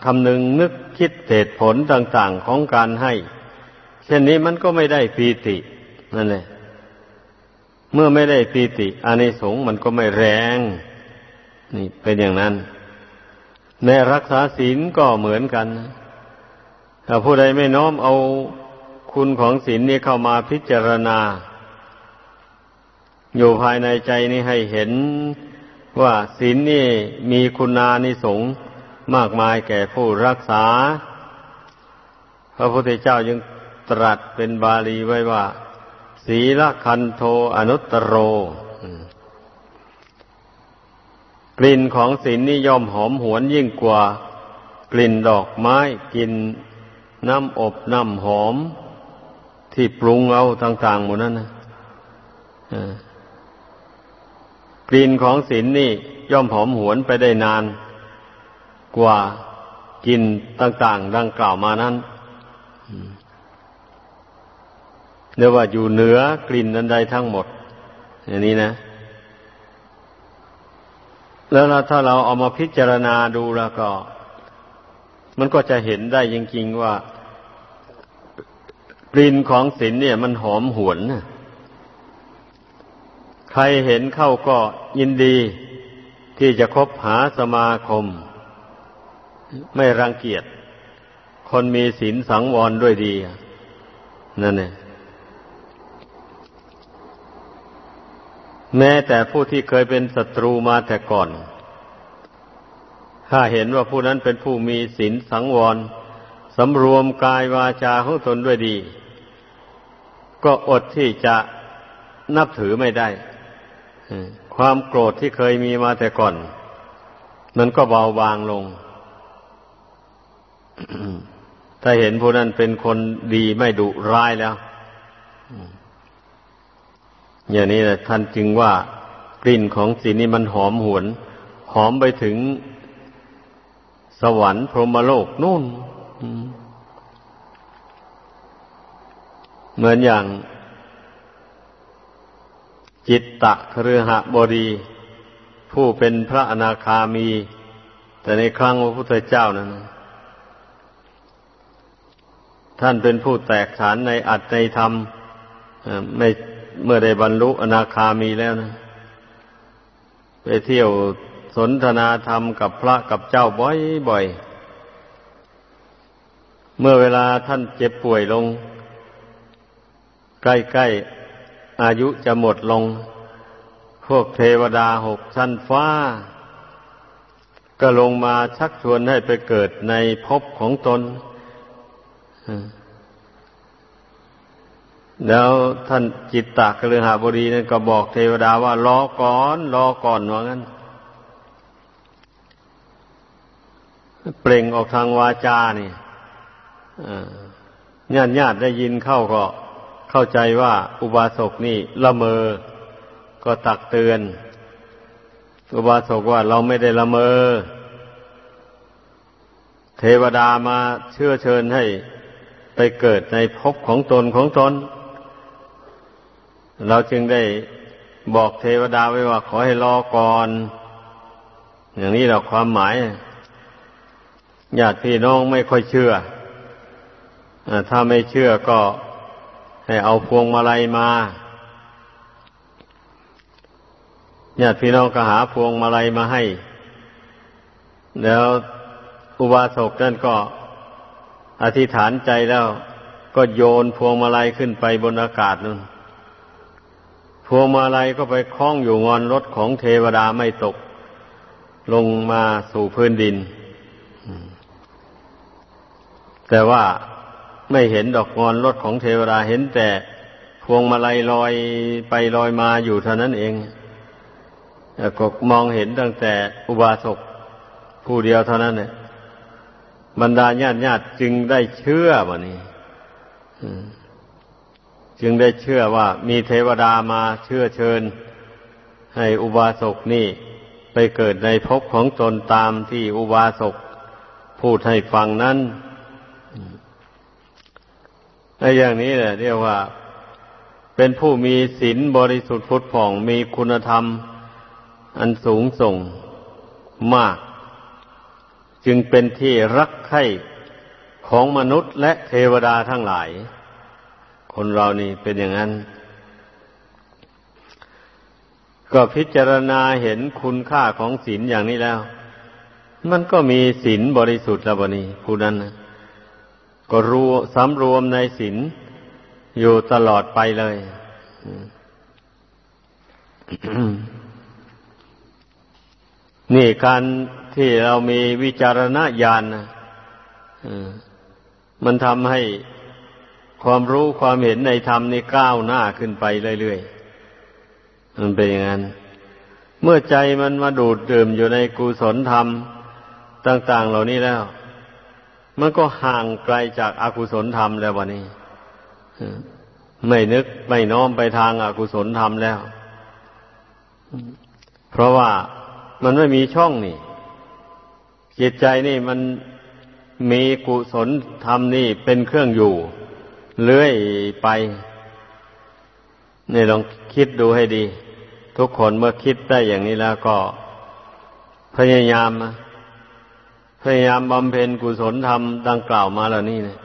คำนึงนึกคิดเหตุผลต่าง ๆของการให้ เช่นนี้มันก็ไม่ได้ปีตินั่นแหละเมื่อไม่ได้ปีติอานิสงส์มันก็ไม่แรง นี่เป็นอย่างนั้น ในรักษาศีลก็เหมือนกัน ถ้าผู้ใดไม่น้อมเอาคุณของศีลนี้เข้ามาพิจารณา อยู่ภายในใจนี้ให้เห็นว่าศีลนี่มีคุณานิสงมากมายแก่ผู้รักษา พระพุทธเจ้ายังตรัสเป็นบาลีไว้ว่า ศีลคันโทอนุตโร กลิ่นของศีลนี่ย่อมหอมหวนยิ่งกว่า กลิ่นดอกไม้กลิ่นน้ำอบน้ำหอม ที่ปรุงเอาต่างๆหมดนั้นนะกลิ่นของศีลนี่ย่อมหอมหวนไปได้นาน กว่ากินต่าง ๆ ดังกล่าวมานั้นเรียกว่าอยู่เหนือกลิ่นนันใดทั้งหมด อย่างนี้นะ แล้วถ้าเราเอามาพิจารณาดูแล้วก็ มันก็จะเห็นได้จริงๆว่ากลิ่นของศีลเนี่ย มันหอมหวนใครเห็นเข้าก็ยินดีที่จะคบหาสมาคม ไม่รังเกียจคนมีศีลสังวรด้วยดีนั่นเอง แม้แต่ผู้ที่เคยเป็นศัตรูมาแต่ก่อน ถ้าเห็นว่าผู้นั้นเป็นผู้มีศีลสังวรสำรวมกายวาจาของตนด้วยดี ก็อดที่จะนับถือไม่ได้ ความโกรธที่เคยมีมาแต่ก่อน มันก็เบาบางลง ถ้าเห็นผู้นั้นเป็นคนดีไม่ดุร้ายแล้ว อย่างนี้นะท่านจึงว่ากลิ่นของสีนี้มันหอมหวน หอมไปถึงสวรรค์พรหมโลกนู่นเหมือนอย่าง จิตตะครือหะบดีผู้เป็นพระอนาคามี แต่ในครั้งพระพุทธเจ้านั้น ท่านเป็นผู้แตกฉานในอัตในธรรมไม่ เมื่อได้บรรลุอนาคามีแล้วนะ ไปเที่ยวสนทนาธรรมกับพระกับเจ้าบ่อยๆ เมื่อเวลาท่านเจ็บป่วยลง ใกล้ๆ อายุจะหมดลง พวกเทวดาหกชั้นฟ้า ก็ลงมาชักชวนให้ไปเกิดในภพของตน แล้วท่านจิตตะกฤหาบดีนั้นก็บอกเทวดาว่ารอก่อน รอก่อนว่างั้น เปล่งออกทางวาจานี่ญาติญาติได้ยินเข้าก็เข้าใจว่าอุบาสกนี่ละเมอ ก็ตักเตือน อุบาสกว่าเราไม่ได้ละเมอ เทวดามาเชื่อเชิญให้ไปเกิดในภพของตนของตน เราจึงได้บอกเทวดาไว้ว่าขอให้รอก่อน อย่างนี้เราความหมายญาติพี่น้องไม่ค่อยเชื่ออถ้าไม่เชื่อก็ให้เอาพวงมาลัยมาญาติพี่น้องก็หาพวงมาลัยมาให้ แล้วอุบาสกนั่นก็อธิษฐานใจแล้ว ก็โยนพวงมาลัยขึ้นไปบนอากาศนั่น วงมาลัยก็ไปคล้องอยู่งอนรถของเทวดาไม่ตก ลงมาสู่พื้นดิน แต่ว่าไม่เห็นดอกงอนรถของเทวดาเห็นแต่พวงมาลัยลอยไปลอยมาอยู่เท่านั้นเองก็มองเห็นตั้งแต่อุบาสกผู้เดียวเท่านั้นเนี่ยบรรดาญาติญาติจึงได้เชื่อวะนี่ จึงได้เชื่อว่ามีเทวดามาเชื่อเชิญ ให้อุบาสกนี่ไปเกิดในภพของตนตามที่อุบาสกพูดให้ฟังนั้นในอย่างนี้แหละเรียกว่า เป็นผู้มีศีลบริสุทธิ์พุทธผ่องมีคุณธรรม อันสูงส่งมาก จึงเป็นที่รักใคร่ของมนุษย์และเทวดาทั้งหลาย คนเรานี่เป็นอย่างนั้น ก็พิจารณาเห็นคุณค่าของศีลอย่างนี้แล้ว มันก็มีศีลบริสุทธิ์แล้วบนี้ผู้นั้นนะก็รู้สำรวมในศีลอยู่ตลอดไปเลยนี่การที่เรามีวิจารณญาณนะมันทำให้ ความรู้ความเห็นในธรรมนี่ก้าวหน้าขึ้นไปเรื่อยๆ มันเป็นอย่างนั้น เมื่อใจมันมาดูดดื่มอยู่ในกุศลธรรมต่าง ๆ เหล่านี้แล้ว มันก็ห่างไกลจากอากุศลธรรมแล้ววันนี้ไม่นึกไม่น้อมไปทางอากุศลธรรมแล้ว เพราะว่ามันไม่มีช่องนี่จิตใจนี่มันมีกุศลธรรมนี่เป็นเครื่องอยู่ เลื่อยไปนี่ลองคิดดูให้ดี ทุกคนเมื่อคิดได้อย่างนี้แล้วก็ พยายามพยายามบำเพ็ญกุศลธรรมดังกล่าวมาแล้วนี่นะ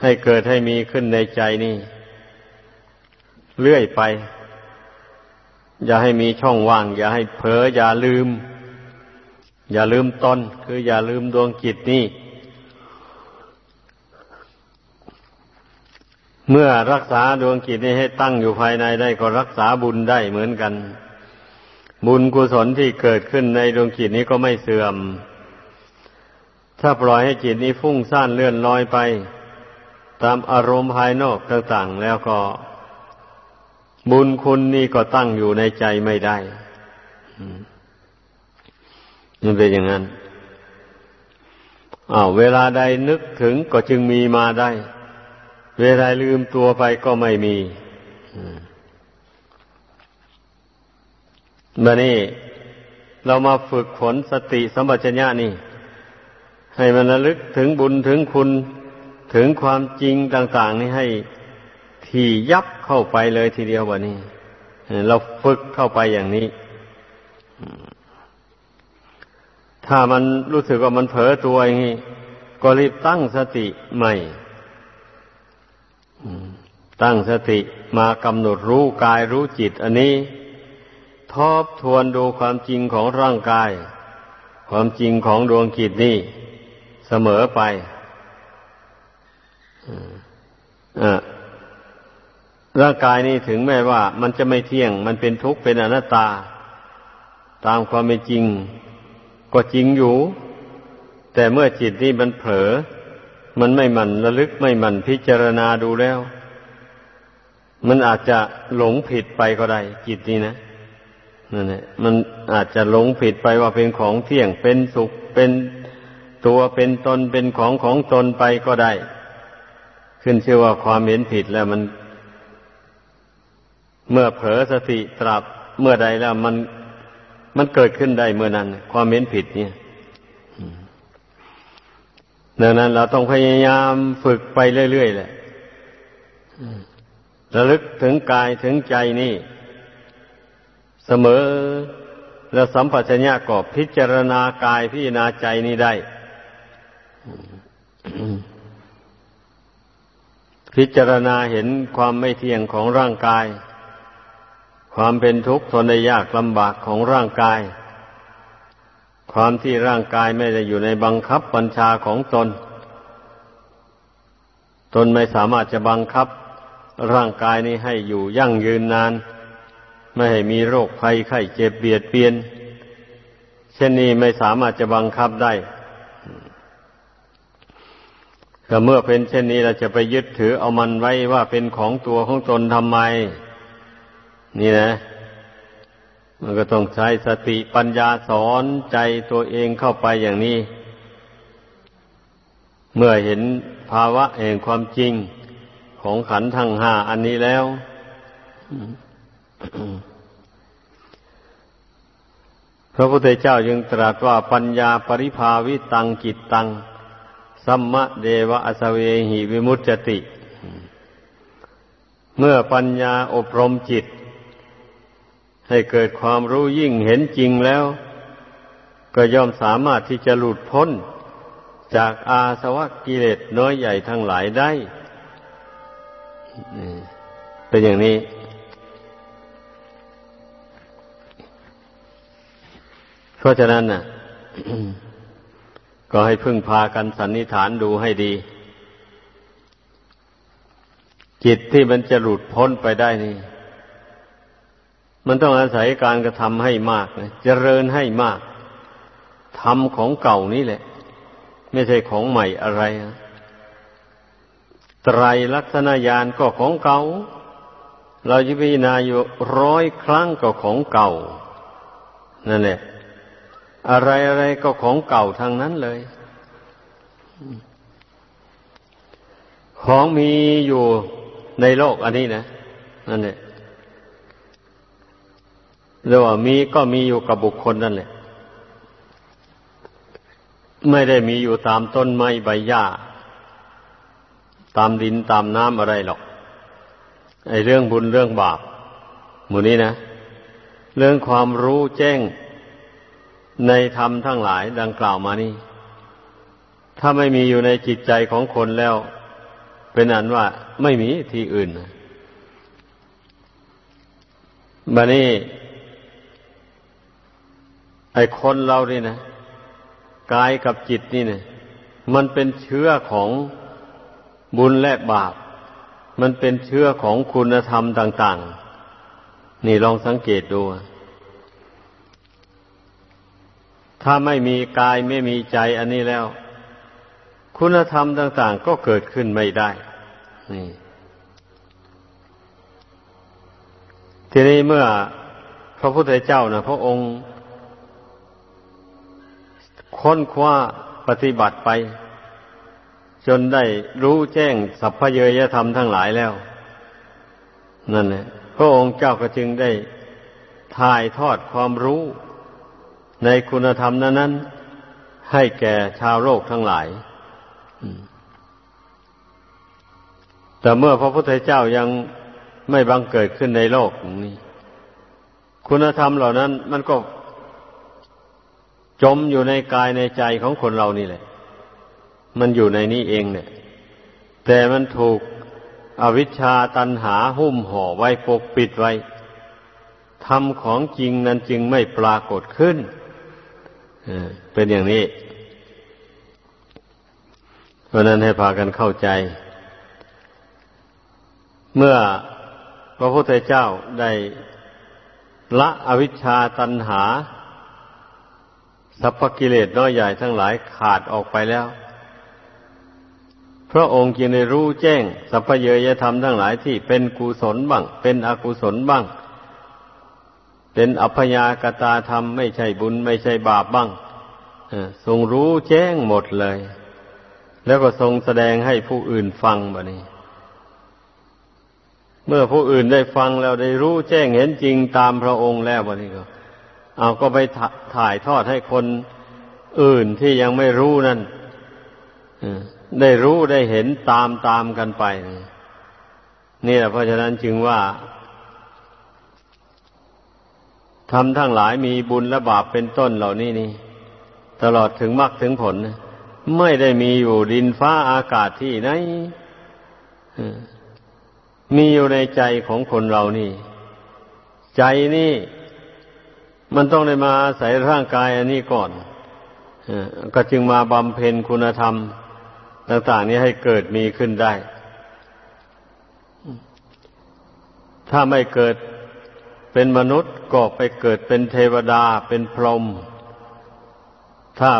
ให้เกิดให้มีขึ้นในใจนี่ เลื่อยไป อย่าให้มีช่องว่าง อย่าให้เผลออย่าลืม อย่าลืมตนคืออย่าลืมดวงจิตนี่ เมื่อรักษาดวงจิตนี้ให้ตั้งอยู่ภายในได้ก็รักษาบุญได้เหมือนกัน บุญกุศลที่เกิดขึ้นในดวงจิตนี้ก็ไม่เสื่อม ถ้าปล่อยให้จิตนี้ฟุ้งซ่านเลื่อนลอยไป ตามอารมณ์ภายนอกต่างๆ แล้วก็ บุญคุณนี่ก็ตั้งอยู่ในใจไม่ได้มันเป็นอย่างนั้นอ้าวเวลาใดนึกถึงก็จึงมีมาได้ เวลาลืมตัวไปก็ไม่มีบันี้เรามาฝึกฝนสติสัมปชัญญะนี่ ให้มันระลึกถึงบุญถึงคุณถึงความจริงต่าง ๆ นี่ให้ที่ยับเข้าไปเลยทีเดียววันนี้ เราฝึกเข้าไปอย่างนี้ ถ้ามันรู้สึกว่ามันเผลอตัวอย่างนี้ ก็รีบตั้งสติใหม่ ตั้งสติมากำหนดรู้กายรู้จิต อันนี้ทบทวนดูความจริงของร่างกาย ความจริงของดวงจิตนี่เสมอไปร่างกายนี้ถึงแม้ว่า มันจะไม่เที่ยง มันเป็นทุกข์เป็นอนัตตา ตามความเป็นจริง ก็จริงอยู่ แต่เมื่อจิตนี่มันเผลอ มันไม่มันระลึกไม่มันพิจารณาดูแล้ว มันอาจจะหลงผิดไปก็ได้จิตนี้นะนั่นแหละมันอาจจะหลงผิดไปว่าเป็นของเที่ยงเป็นสุขเป็นตัวเป็นตนเป็นของของตนไปก็ได้ ขึ้นชื่อว่าความเห็นผิดแล้วมัน เมื่อเผลอสติตรับ เมื่อใดแล้วมันมันเกิดขึ้นได้เมื่อนั้น ความเห็นผิดเนี่ยดังนั้นเราต้องพยายามฝึกไปเรื่อยๆแหละ ระลึกถึงกายถึงใจนี่ เสมอแล้วสัมปชัญญะก็พิจารณากายพิจารณาใจนี้ได้ พิจารณาเห็นความไม่เที่ยงของร่างกาย ความเป็นทุกข์ทนได้ยากลำบากของร่างกาย ความที่ร่างกายไม่ได้อยู่ในบังคับบัญชาของตน ตนไม่สามารถจะบังคับ ร่างกายนี้ให้อยู่ยั่งยืนนาน ไม่ให้มีโรคภัยไข้เจ็บเบียดเบียน เช่นนี้ไม่สามารถจะบังคับได้แต่เมื่อเป็นเช่นนี้เราจะไปยึดถือเอามันไว้ว่าเป็นของตัวของตนทำไม นี่นะ มันก็ต้องใช้สติปัญญาสอนใจตัวเองเข้าไปอย่างนี้ เมื่อเห็นภาวะแห่งความจริง ของขันธ์ทั้งห้าอันนี้แล้วพระพุทธเจ้ายังตรัสว่าปัญญาปริภาวิตังกิตตัง สัมมะเดวะอสเวหิวิมุตติ เมื่อปัญญาอบรมจิต ให้เกิดความรู้ยิ่งเห็นจริงแล้ว ก็ย่อมสามารถที่จะหลุดพ้น จากอาสวะกิเลสน้อยใหญ่ทั้งหลายได้ เป็นอย่างนี้ เพราะฉะนั้นน่ะ ก็ให้พึ่งพากันสันนิษฐานดูให้ดี จิตที่มันจะหลุดพ้นไปได้นี่ มันต้องอาศัยการกระทำให้มากนะเจริญให้มากทำของเก่านี่แหละ ไม่ใช่ของใหม่อะไรนะ ไตรลักษณญาณก็ของเก่า เราจะพิจารณาอยู่ร้อยครั้งก็ของเก่า นั่นแหละ อะไรอะไรก็ของเก่าทางนั้นเลย ของมีอยู่ในโลกอันนี้นะ นั่นแหละเรียกว่ามีก็มีอยู่กับบุคคลนั่นแหละ ไม่ได้มีอยู่ตามต้นไม้ใบหญ้า ตามดินตามน้ำอะไรหรอก ไอเรื่องบุญเรื่องบาปหมู่นี้นะ เรื่องความรู้แจ้งในธรรมทั้งหลายดังกล่าวมานี่ ถ้าไม่มีอยู่ในจิตใจของคนแล้ว เป็นอันว่าไม่มีที่อื่นบันี้ไอคนเรานี่นะกายกับจิตนี่เนี่ยมันเป็นเชื้อของ บุญและบาป มันเป็นเชื้อของคุณธรรมต่าง ๆ นี่ลองสังเกตดู ถ้าไม่มีกายไม่มีใจอันนี้แล้ว คุณธรรมต่าง ๆ ก็เกิดขึ้นไม่ได้ นี่ ทีนี้เมื่อพระพุทธเจ้านะพระองค์ค้นคว้าปฏิบัติไป จนได้รู้แจ้งสัพพเยยธรรมทั้งหลายแล้ว นั่นแหละพระองค์เจ้าก็จึงได้ถ่ายทอดความรู้ในคุณธรรมนั้น ๆ ให้แก่ชาวโลกทั้งหลาย แต่เมื่อพระพุทธเจ้ายังไม่บังเกิดขึ้นในโลกนี้ คุณธรรมเหล่านั้นมันก็จมอยู่ในกายในใจของคนเรานี่แหละ มันอยู่ในนี้เองเนี่ย แต่มันถูกอวิชชาตันหาหุ้มห่อไว้ปกปิดไว้ทำของจริงนั้นจึงไม่ปรากฏขึ้นเป็นอย่างนี้ เพราะนั้นให้พากันเข้าใจ เมื่อพระพุทธเจ้าได้ละอวิชชาตันหาสัพพกิเลสน้อยใหญ่ทั้งหลายขาดออกไปแล้ว พระองค์จึงได้รู้แจ้งสัพพเยยธรรมทั้งหลายที่เป็นกุศลบ้าง เป็นอกุศลบ้าง เป็นอัพยากตาธรรมไม่ใช่บุญไม่ใช่บาปบ้างทรงรู้แจ้งหมดเลย แล้วก็ทรงแสดงให้ผู้อื่นฟังบะนี้ เมื่อผู้อื่นได้ฟังแล้วได้รู้แจ้งเห็นจริงตามพระองค์แล้วบะนี้ก็เอาก็ไปถ่ายทอดให้คนอื่นที่ยังไม่รู้นั่น ได้รู้ได้เห็นตามตามกันไป นี่แหละเพราะฉะนั้นจึงว่าทำทั้งหลายมีบุญและบาปเป็นต้นเหล่านี้นี่ ตลอดถึงมรรคถึงผล ไม่ได้มีอยู่ดินฟ้าอากาศที่ไหนมีอยู่ในใจของคนเรานี่ ใจนี่ มันต้องได้มาอาศัยร่างกายอันนี้ก่อนก็จึงมาบำเพ็ญคุณธรรม ต่างๆนี้ให้เกิดมีขึ้นได้ ถ้าไม่เกิดเป็นมนุษย์ก็ไปเกิดเป็นเทวดาเป็นพรหมถ้า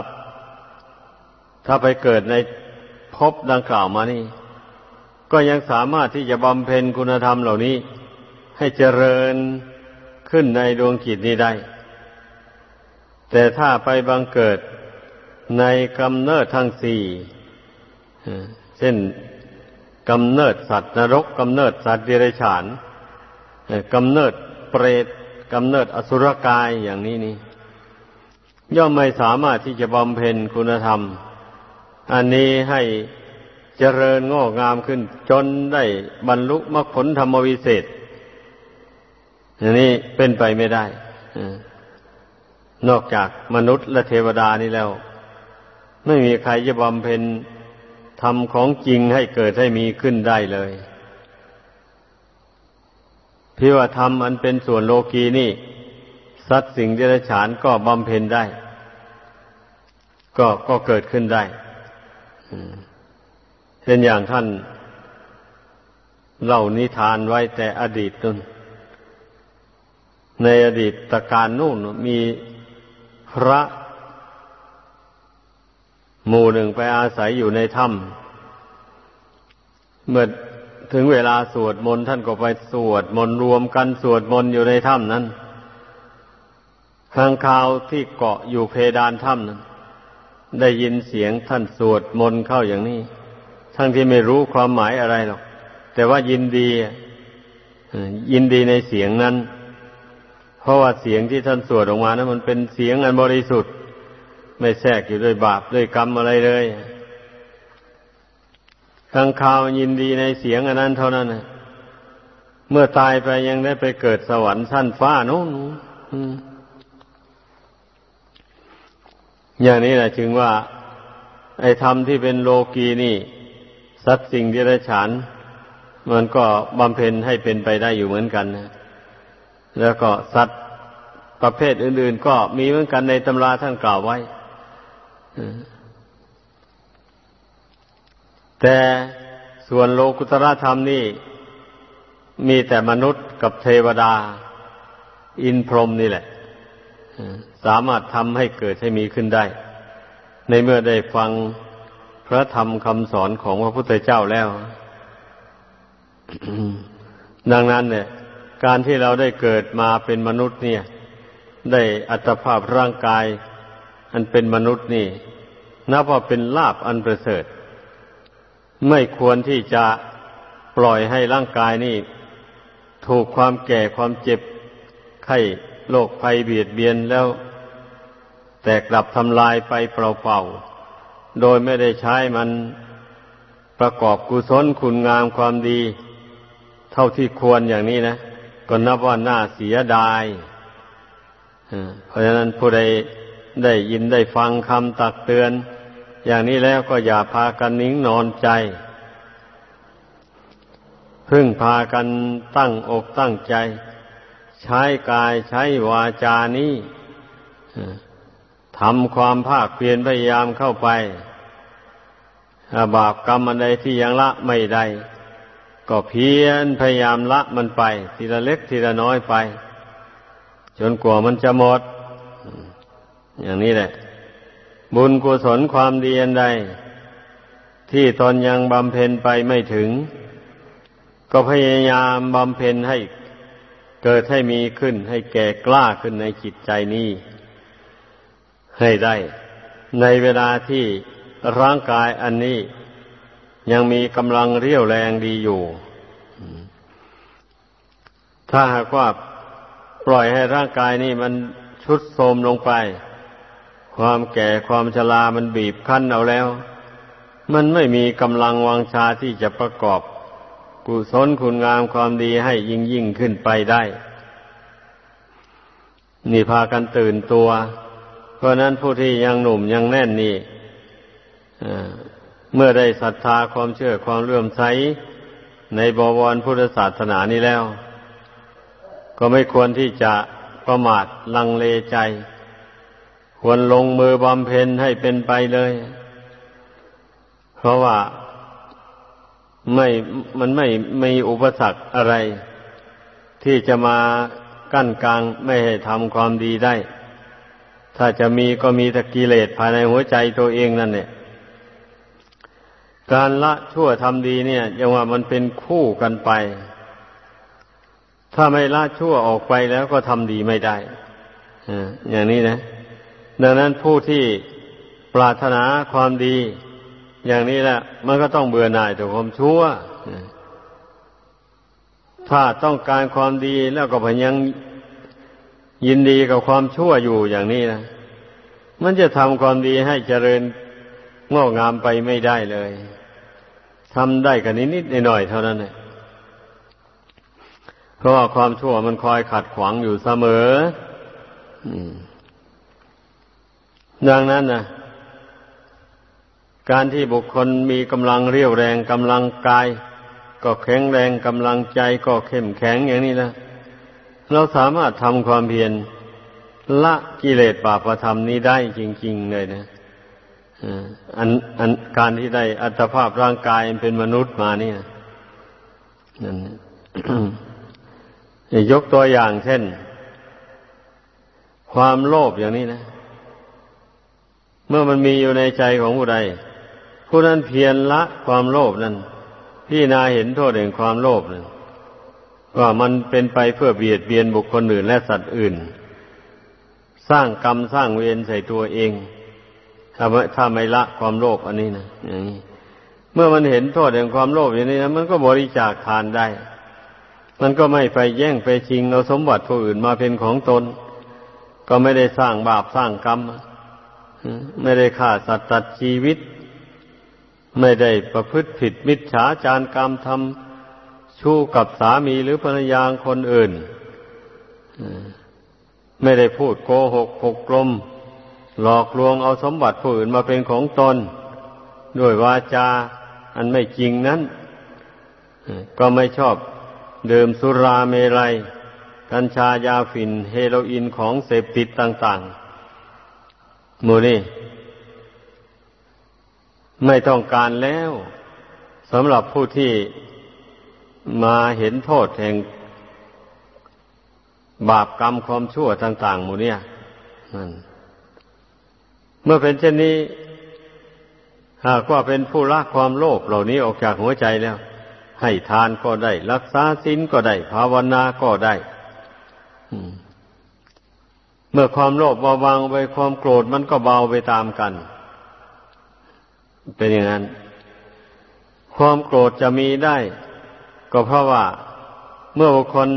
ถ้าไปเกิดในภพดังกล่าวมานี่ ก็ยังสามารถที่จะบำเพ็ญคุณธรรมเหล่านี้ ให้เจริญขึ้นในดวงจิตนี้ได้ แต่ถ้าไปบังเกิดในกำเนิดทั้งสี่ เช่นกำเนิดสัตว์นรกกำเนิดสัตว์เดรัจฉานกำเนิดเปรตกำเนิดอสุรกายอย่างนี้นี่ย่อมไม่สามารถที่จะบำเพ็ญคุณธรรม อันนี้ให้เจริญงอกงามขึ้นจนได้บรรลุมรรคผลธรรมวิเศษอันนี้เป็นไปไม่ได้นอกจากมนุษย์และเทวดานี่แล้ว ไม่มีใครจะบำเพ็ญ ทำของจริงให้เกิดให้มีขึ้นได้เลยพี่ว่าทำอันเป็นส่วนโลกีนี่ สัตว์สิ่งเดรัจฉานก็บำเพ็ญได้ ก็ก็เกิดขึ้นได้เช่นอย่างท่านเล่านิทานไว้แต่อดีตนในอดีตตการนู่นมีพระ หมู่หนึ่งไปอาศัยอยู่ในถ้ำเมื่อถึงเวลาสวดมนต์ท่านก็ไปสวดมนต์รวมกันสวดมนต์อยู่ในถ้ำนั้นข้างคาวที่เกาะอยู่เพดานถ้ำนั้น ได้ยินเสียงท่านสวดมนต์เข้าอย่างนี้ ทั้งที่ไม่รู้ความหมายอะไรหรอก แต่ว่ายินดียินดีในเสียงนั้น เพราะว่าเสียงที่ท่านสวดออกมานะั้นมันเป็นเสียงอันบริสุทธิ์ ไม่แทรกอยู่ด้วยบาปด้วยกรรมอะไรเลยข้างคาวยินดีในเสียงอันนั้นเท่านั้นนะเมื่อตายไปยังได้ไปเกิดสวรรค์ชั้นฟ้านู้นอย่างนี้แหละจึงว่า ไอ้ธรรมที่เป็นโลกีนี่ สัตว์สิ่งที่ไรฉานมันก็บำเพ็ญให้เป็นไปได้อยู่เหมือนกันนะแล้วก็สัตว์ประเภทอื่น ๆ ก็มีเหมือนกันในตำราท่านกล่าวไว้ แต่ส่วนโลกุตระธรรมนี่ มีแต่มนุษย์กับเทวดา อินพรหมนี่แหละสามารถทำให้เกิดให้มีขึ้นได้ ในเมื่อได้ฟังพระธรรมคำสอนของพระพุทธเจ้าแล้ว ดังนั้นเนี่ย การที่เราได้เกิดมาเป็นมนุษย์เนี่ย ได้อัตภาพร่างกาย อันเป็นมนุษย์นี่ นับว่าเป็นลาบอันประเสริฐ ไม่ควรที่จะปล่อยให้ร่างกายนี่ ถูกความแก่ความเจ็บ ไข้โรคภัยเบียดเบียนแล้ว แต่กลับทำลายไปเปล่าๆ โดยไม่ได้ใช้มันประกอบกุศลคุณงามความดี เท่าที่ควรอย่างนี้นะก็นับว่าน่าเสียดายเพราะฉะนั้นผู้ใด ได้ยินได้ฟังคำตักเตือน อย่างนี้แล้วก็อย่าพากันนิ่งนอนใจ พึ่งพากันตั้งอกตั้งใจ ใช้กายใช้วาจานี้ทำความภาคเพียรพยายามเข้าไป บาปกรรมอันใดที่ยังละไม่ได้ ก็เพียรพยายามละมันไป ทีละเล็กทีละน้อยไป จนกว่ามันจะหมด อย่างนี้แหละ บุญกุศลความดีอันใด ที่ตนยังบำเพ็ญไปไม่ถึง ก็พยายามบำเพ็ญให้เกิดให้มีขึ้น ให้แก่กล้าขึ้นในจิตใจนี้ ให้ได้ ในเวลาที่ร่างกายอันนี้ ยังมีกำลังเรี่ยวแรงดีอยู่ ถ้าหากว่าปล่อยให้ร่างกายนี้มันชุดโทมลงไป ความแก่ความชรามันบีบคั้นเอาแล้ว มันไม่มีกำลังวังชาที่จะประกอบ กุศลคุณงามความดีให้ยิ่งยิ่งขึ้นไปได้ นี่พากันตื่นตัว เพราะนั้นผู้ที่ยังหนุ่มยังแน่นนี่เมื่อได้ศรัทธาความเชื่อความเลื่อมใสในบวรพุทธศาสนานี้แล้ว ก็ไม่ควรที่จะประมาทลังเลใจ ควรลงมือบำเพ็ญให้เป็นไปเลย เพราะว่าไม่มันไม่มีอุปสรรคอะไร ที่จะมากั้นกลางไม่ให้ทำความดีได้ ถ้าจะมีก็มีต่กิเลสภายในหัวใจตัวเองนั่นเนี่ยการละชั่วทำดีเนี่ยยังว่ามันเป็นคู่กันไป ถ้าไม่ละชั่วออกไปแล้วก็ทำดีไม่ได้อย่างนี้นะ ดังนั้นผู้ที่ปรารถนาความดี อย่างนี้แหละมันก็ต้องเบื่อหน่ายต่อความชั่ว ถ้าต้องการความดีแล้วก็พยังยินดีกับความชั่วอยู่อย่างนี้นะมันจะทำความดีให้เจริญงอกงามไปไม่ได้เลยทำได้กันนิดๆหน่อยๆเท่านั้นเลยเพราะว่าความชั่วมันคอยขัดขวางอยู่เสมอ ดังนั้นนะการที่บุคคลมีกำลังเรียวแรงกำลังกาย ก็แข็งแรงกำลังใจก็เข้มแข็งอย่างนี้นะเราสามารถทำความเพียรละกิเลสบาปธรรมนี้ได้จริง ๆ เลยนะอันอันการที่ได้อัตภาพร่างกายเป็นมนุษย์มาเนี่ยนั่นยกตัวอย่างเช่น ความโลภอย่างนี้นะ เมื่อมันมีอยู่ในใจของผู้ใดผู้นั้นเพียรละความโลภนั้นพี่นาเห็นโทษแห่งความโลภนั้นว่ามันเป็นไปเพื่อเบียดเบียนบุคคลอื่นและสัตว์อื่น สร้างกรรมสร้างเวรใส่ตัวเองถ้าไม่ถ้าไม่ละความโลภอันนี้นะอย่างนี้เมื่อมันเห็นโทษแห่งความโลภอย่างนี้นะมันก็บริจาคทานได้ มันก็ไม่ไปแย่งไปชิงเอาสมบัติผู้อื่นมาเป็นของตน ก็ไม่ได้สร้างบาปสร้างกรรม ไม่ได้ฆ่าสัตว์ตัดชีวิต ไม่ได้ประพฤติผิดมิจฉาจารกรรมทำชู้กับสามีหรือภรรยาคนอื่น ไม่ได้พูดโกหกหกกลม หลอกลวงเอาสมบัติผู้อื่นมาเป็นของตน ด้วยวาจาอันไม่จริงนั้น ก็ไม่ชอบดื่มสุราเมลัย กัญชายาฝิ่นเฮโรอีนของเสพติดต่าง ๆ มูนี่ไม่ต้องการแล้วสำหรับผู้ที่มาเห็นโทษแห่งบาปกรรมความชั่วต่าง ๆ หมู่เนี่ยนั่นเมื่อเป็นเช่นนี้ หากว่าเป็นผู้ละความโลภเหล่านี้ออกจากหัวใจแล้ว ให้ทานก็ได้ รักษาศีลก็ได้ ภาวนาก็ได้ เมื่อความโลภเบาบางไปความโกรธมันก็เบาไปตามกัน เป็นอย่างนั้น ความโกรธจะมีได้ ก็เพราะว่า เมื่อบุคคล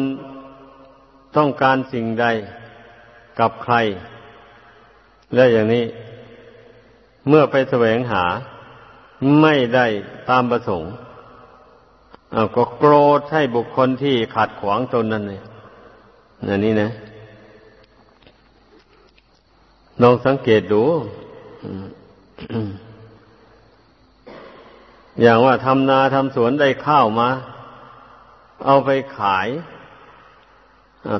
ต้องการสิ่งใดกับใคร และอย่างนี้ เมื่อไปแสวงหาไม่ได้ตามประสงค์ก็โกรธให้บุคคลที่ขัดขวางตนนั่นเลยนั่นนี่นะ ลองสังเกตดู อย่างว่าทำนาทำสวนได้ข้าวมา เอาไปขาย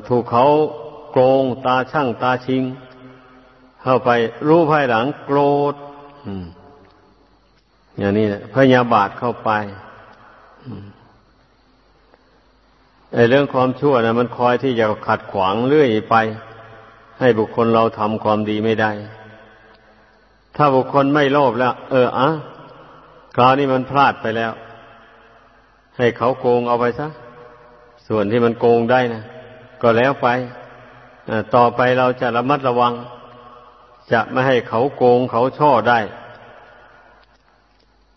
ถูกเขาโกงตาช่างตาชิง เข้าไปรู้ภายหลังโกรธอย่างนี้นะพยาบาทเข้าไปไอ้เรื่องความชั่วนะมันคอยที่จะขัดขวางเรื่อยไป ให้บุคคลเราทำความดีไม่ได้ ถ้าบุคคลไม่โลภแล้ว เอออะคราวนี้มันพลาดไปแล้ว ให้เขาโกงเอาไปซะ ส่วนที่มันโกงได้นะก็แล้วไปต่อไปเราจะระมัดระวัง จะไม่ให้เขาโกงเขาช่อได้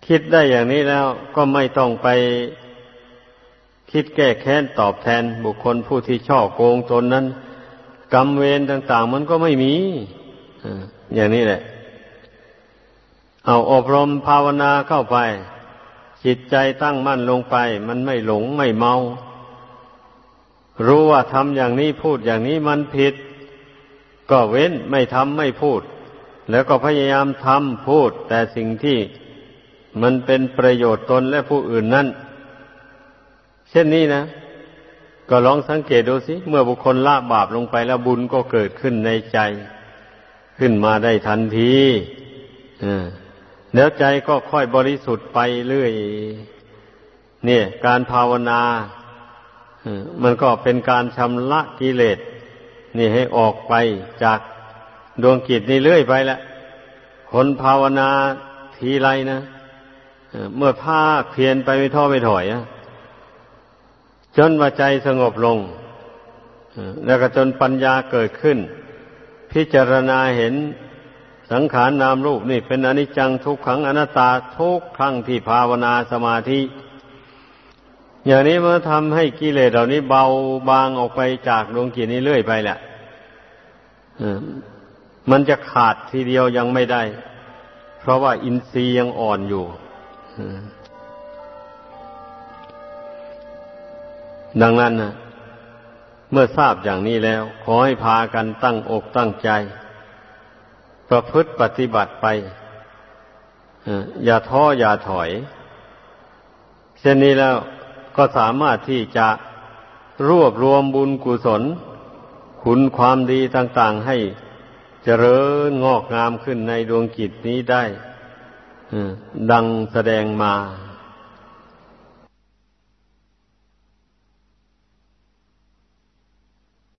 คิดได้อย่างนี้แล้วก็ไม่ต้องไปคิดแก้แค้นตอบแทนบุคคลผู้ที่ช่อโกงตนนั้น กรรมเวรต่าง ๆ มันก็ไม่มีอย่างนี้แหละ เอาอบรมภาวนาเข้าไป จิตใจตั้งมั่นลงไป มันไม่หลงไม่เมา รู้ว่าทำอย่างนี้พูดอย่างนี้มันผิด ก็เว้นไม่ทำไม่พูด แล้วก็พยายามทำพูด แต่สิ่งที่มันเป็นประโยชน์ตนและผู้อื่นนั่นเช่นนี้นะ ก็ลองสังเกตดูสิ เมื่อบุคคลละบาปลงไปแล้วบุญก็เกิดขึ้นในใจ ขึ้นมาได้ทันทีแล้วใจก็ค่อยบริสุทธิ์ไปเรื่อย เนี่ย การภาวนา มันก็เป็นการชำระกิเลสนี่ให้ออกไปจากดวงกิจนี่เรื่อยไปแหละคนภาวนาทีไรนะเมื่อภาคเพียนไปไม่ท้อไม่ถอย จนว่าใจสงบลง แล้วก็จนปัญญาเกิดขึ้น พิจารณาเห็นสังขารนนามรูปนี่เป็นอนิจจังทุกขังอนัตตาทุกครั้งที่ภาวนาสมาธิ อย่างนี้มันทำให้กิเลสเหล่านี้เบาบางออกไปจากดวงกิจนี้เรื่อยไปแหละมันจะขาดทีเดียวยังไม่ได้ เพราะว่าอินทรีย์ยังอ่อนอยู่ ดังนั้นนะเมื่อทราบอย่างนี้แล้ว ขอให้พากันตั้งอกตั้งใจ ประพฤติปฏิบัติไปอย่าท้ออย่าถอย เช่นนี้แล้วก็สามารถที่จะรวบรวมบุญกุศล คุณความดีต่าง ๆ ให้เจริญงอกงามขึ้นในดวงกิจนี้ได้ดังแสดงมา